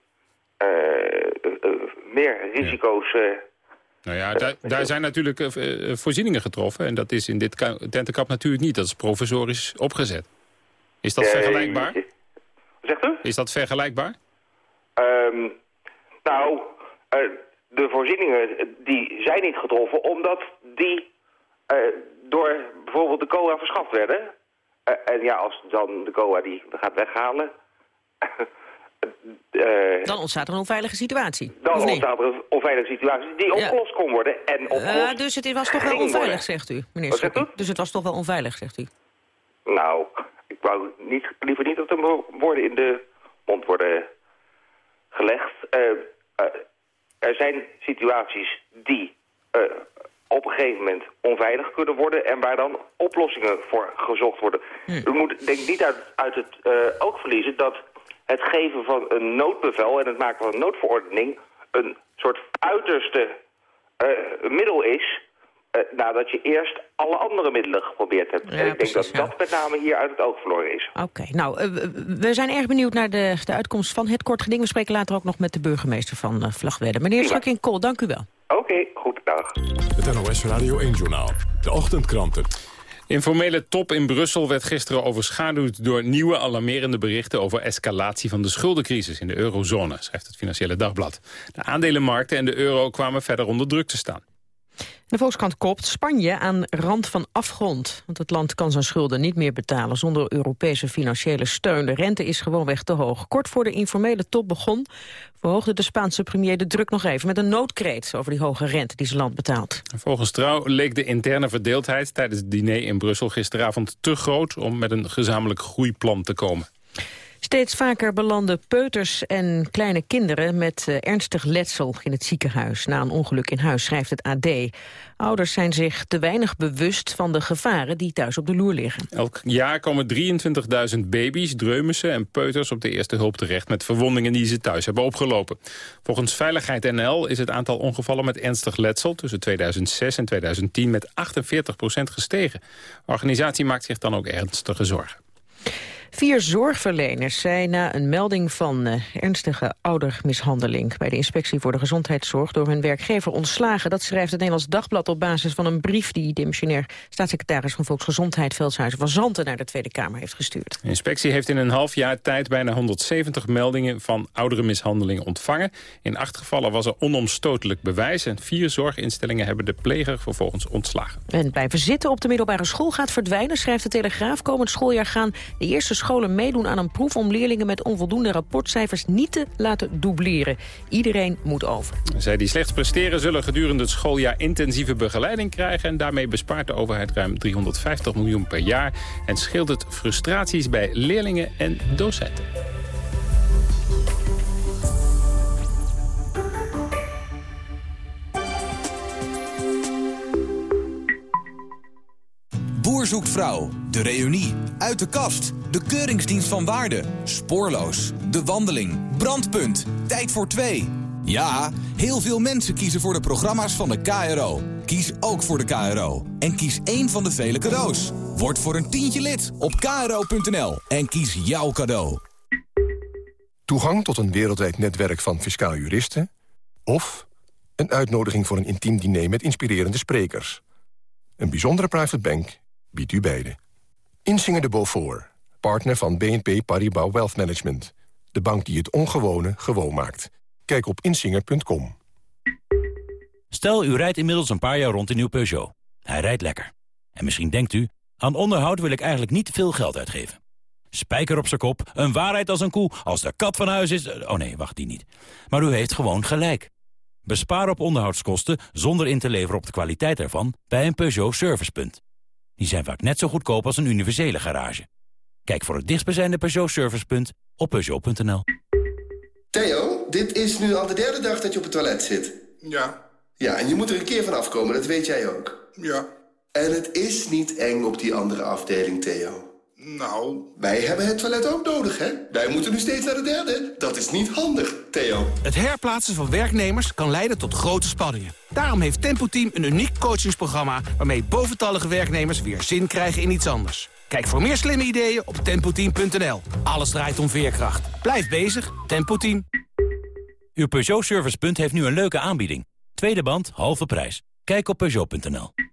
meer risico's...
Nou ja, daar, daar zijn natuurlijk eh, eh, voorzieningen getroffen. En dat is in dit ka- tentenkamp natuurlijk niet. Dat is provisorisch opgezet. Is dat
Eh,
vergelijkbaar?
Zegt u?
Is dat vergelijkbaar?
Ehm, nou, de voorzieningen die zijn niet getroffen omdat die door bijvoorbeeld de COA verschaft werden. En ja, als dan de COA die gaat weghalen... eh,
Dan ontstaat er een onveilige situatie.
dan ontstaat er een onveilige situatie die
Ja.
opgelost kon worden. En opgelost
Eh, dus het was toch wel onveilig,
worden.
zegt u, meneer
zegt.
Dus het was toch wel onveilig, zegt u.
Nou, ik wou niet, liever niet dat er woorden in de mond worden gelegd. Eh, er zijn situaties die op een gegeven moment onveilig kunnen worden... en waar dan oplossingen voor gezocht worden. U moet denk niet uit, uit het oog verliezen dat het geven van een noodbevel... en het maken van een noodverordening een soort uiterste een middel is nadat je eerst alle andere middelen geprobeerd hebt. en ik denk dat dat met name hier uit het oog verloren is.
Oké, nou, we zijn erg benieuwd naar de, de uitkomst van het kort geding. We spreken later ook nog met de burgemeester van uh, Vlagwedde. Meneer Schakking-Kool, dank u wel.
Oké, goed, dag.
Het NOS Radio 1-journaal. De ochtendkranten.
Informele top in Brussel werd gisteren overschaduwd door nieuwe alarmerende berichten over escalatie van de schuldencrisis in de eurozone, schrijft het Financiële Dagblad. De aandelenmarkten en de euro kwamen verder onder druk te staan.
De Volkskrant kopt Spanje aan rand van afgrond. Want het land kan zijn schulden niet meer betalen zonder Europese financiële steun. De rente is gewoonweg te hoog. Kort voor de informele top begon, verhoogde de Spaanse premier de druk nog even... met een noodkreet over die hoge rente die zijn land betaalt.
Volgens Trouw leek de interne verdeeldheid tijdens het diner in Brussel gisteravond te groot... om met een gezamenlijk groeiplan te komen.
Steeds vaker belanden peuters en kleine kinderen met uh, ernstig letsel in het ziekenhuis. Na een ongeluk in huis, schrijft het AD. Ouders zijn zich te weinig bewust van de gevaren die thuis op de loer liggen.
Elk jaar komen 23.000 baby's, dreumissen en peuters op de eerste hulp terecht... met verwondingen die ze thuis hebben opgelopen. Volgens Veiligheid NL is het aantal ongevallen met ernstig letsel... tussen 2006 en 2010 met 48% gestegen. De organisatie maakt zich dan ook ernstige zorgen.
Vier zorgverleners zijn na een melding van uh, ernstige oudermishandeling... bij de Inspectie voor de Gezondheidszorg door hun werkgever ontslagen. Dat schrijft het Nederlands Dagblad op basis van een brief... die demissionair staatssecretaris van Volksgezondheid Veldhuizen van Zanten... naar de Tweede Kamer heeft gestuurd.
De inspectie heeft in een half jaar tijd bijna 170 meldingen... van ouderenmishandeling ontvangen. In acht gevallen was er onomstotelijk bewijs... en vier zorginstellingen hebben de pleger vervolgens ontslagen.
En blijven zitten op de middelbare school gaat verdwijnen... schrijft de Telegraaf. Komend schooljaar gaan de eerste scholen meedoen aan een proef om leerlingen met onvoldoende rapportcijfers niet te laten dubleren. Iedereen moet over.
Zij die slechts presteren zullen gedurende het schooljaar intensieve begeleiding krijgen en daarmee bespaart de overheid ruim 350 miljoen per jaar en scheelt het frustraties bij leerlingen en docenten.
Boer zoekt vrouw, de reunie, uit de kast, de keuringsdienst van waarde, spoorloos, de wandeling, brandpunt, tijd voor twee. Ja, heel veel mensen kiezen voor de programma's van de KRO. Kies ook voor de KRO en kies één van de vele cadeaus. Word voor een tientje lid op kro.nl en kies jouw cadeau.
Toegang tot een wereldwijd netwerk van fiscaal juristen... of een uitnodiging voor een intiem diner met inspirerende sprekers. Een bijzondere private bank biedt u beide. Insinger de Beaufort, partner van BNP Paribas Wealth Management. De bank die het ongewone gewoon maakt. Kijk op insinger.com.
Stel, u rijdt inmiddels een paar jaar rond in uw Peugeot. Hij rijdt lekker. En misschien denkt u, aan onderhoud wil ik eigenlijk niet veel geld uitgeven. Spijker op zijn kop, een waarheid als een koe. Als de kat van huis is... Oh nee, wacht, die niet. Maar u heeft gewoon gelijk. Bespaar op onderhoudskosten zonder in te leveren op de kwaliteit ervan... bij een Peugeot Servicepunt. Die zijn vaak net zo goedkoop als een universele garage. Kijk voor het dichtstbijzijnde Peugeot Servicepunt op Peugeot.nl.
Theo, dit is nu al de derde dag dat je op het toilet zit.
Ja.
Ja, en je moet er een keer van afkomen, dat weet jij ook.
Ja.
En het is niet eng op die andere afdeling, Theo.
Nou...
Wij hebben het toilet ook nodig, hè? Wij moeten nu steeds naar de derde. Dat is niet handig, Theo.
Het herplaatsen van werknemers kan leiden tot grote spanningen. Daarom heeft Tempo Team een uniek coachingsprogramma... waarmee boventallige werknemers weer zin krijgen in iets anders. Kijk voor meer slimme ideeën op tempoteam.nl. Alles draait om veerkracht. Blijf bezig, Tempo Team.
Uw Peugeot Servicepunt heeft nu een leuke aanbieding. Tweede band, halve prijs. Kijk op Peugeot.nl.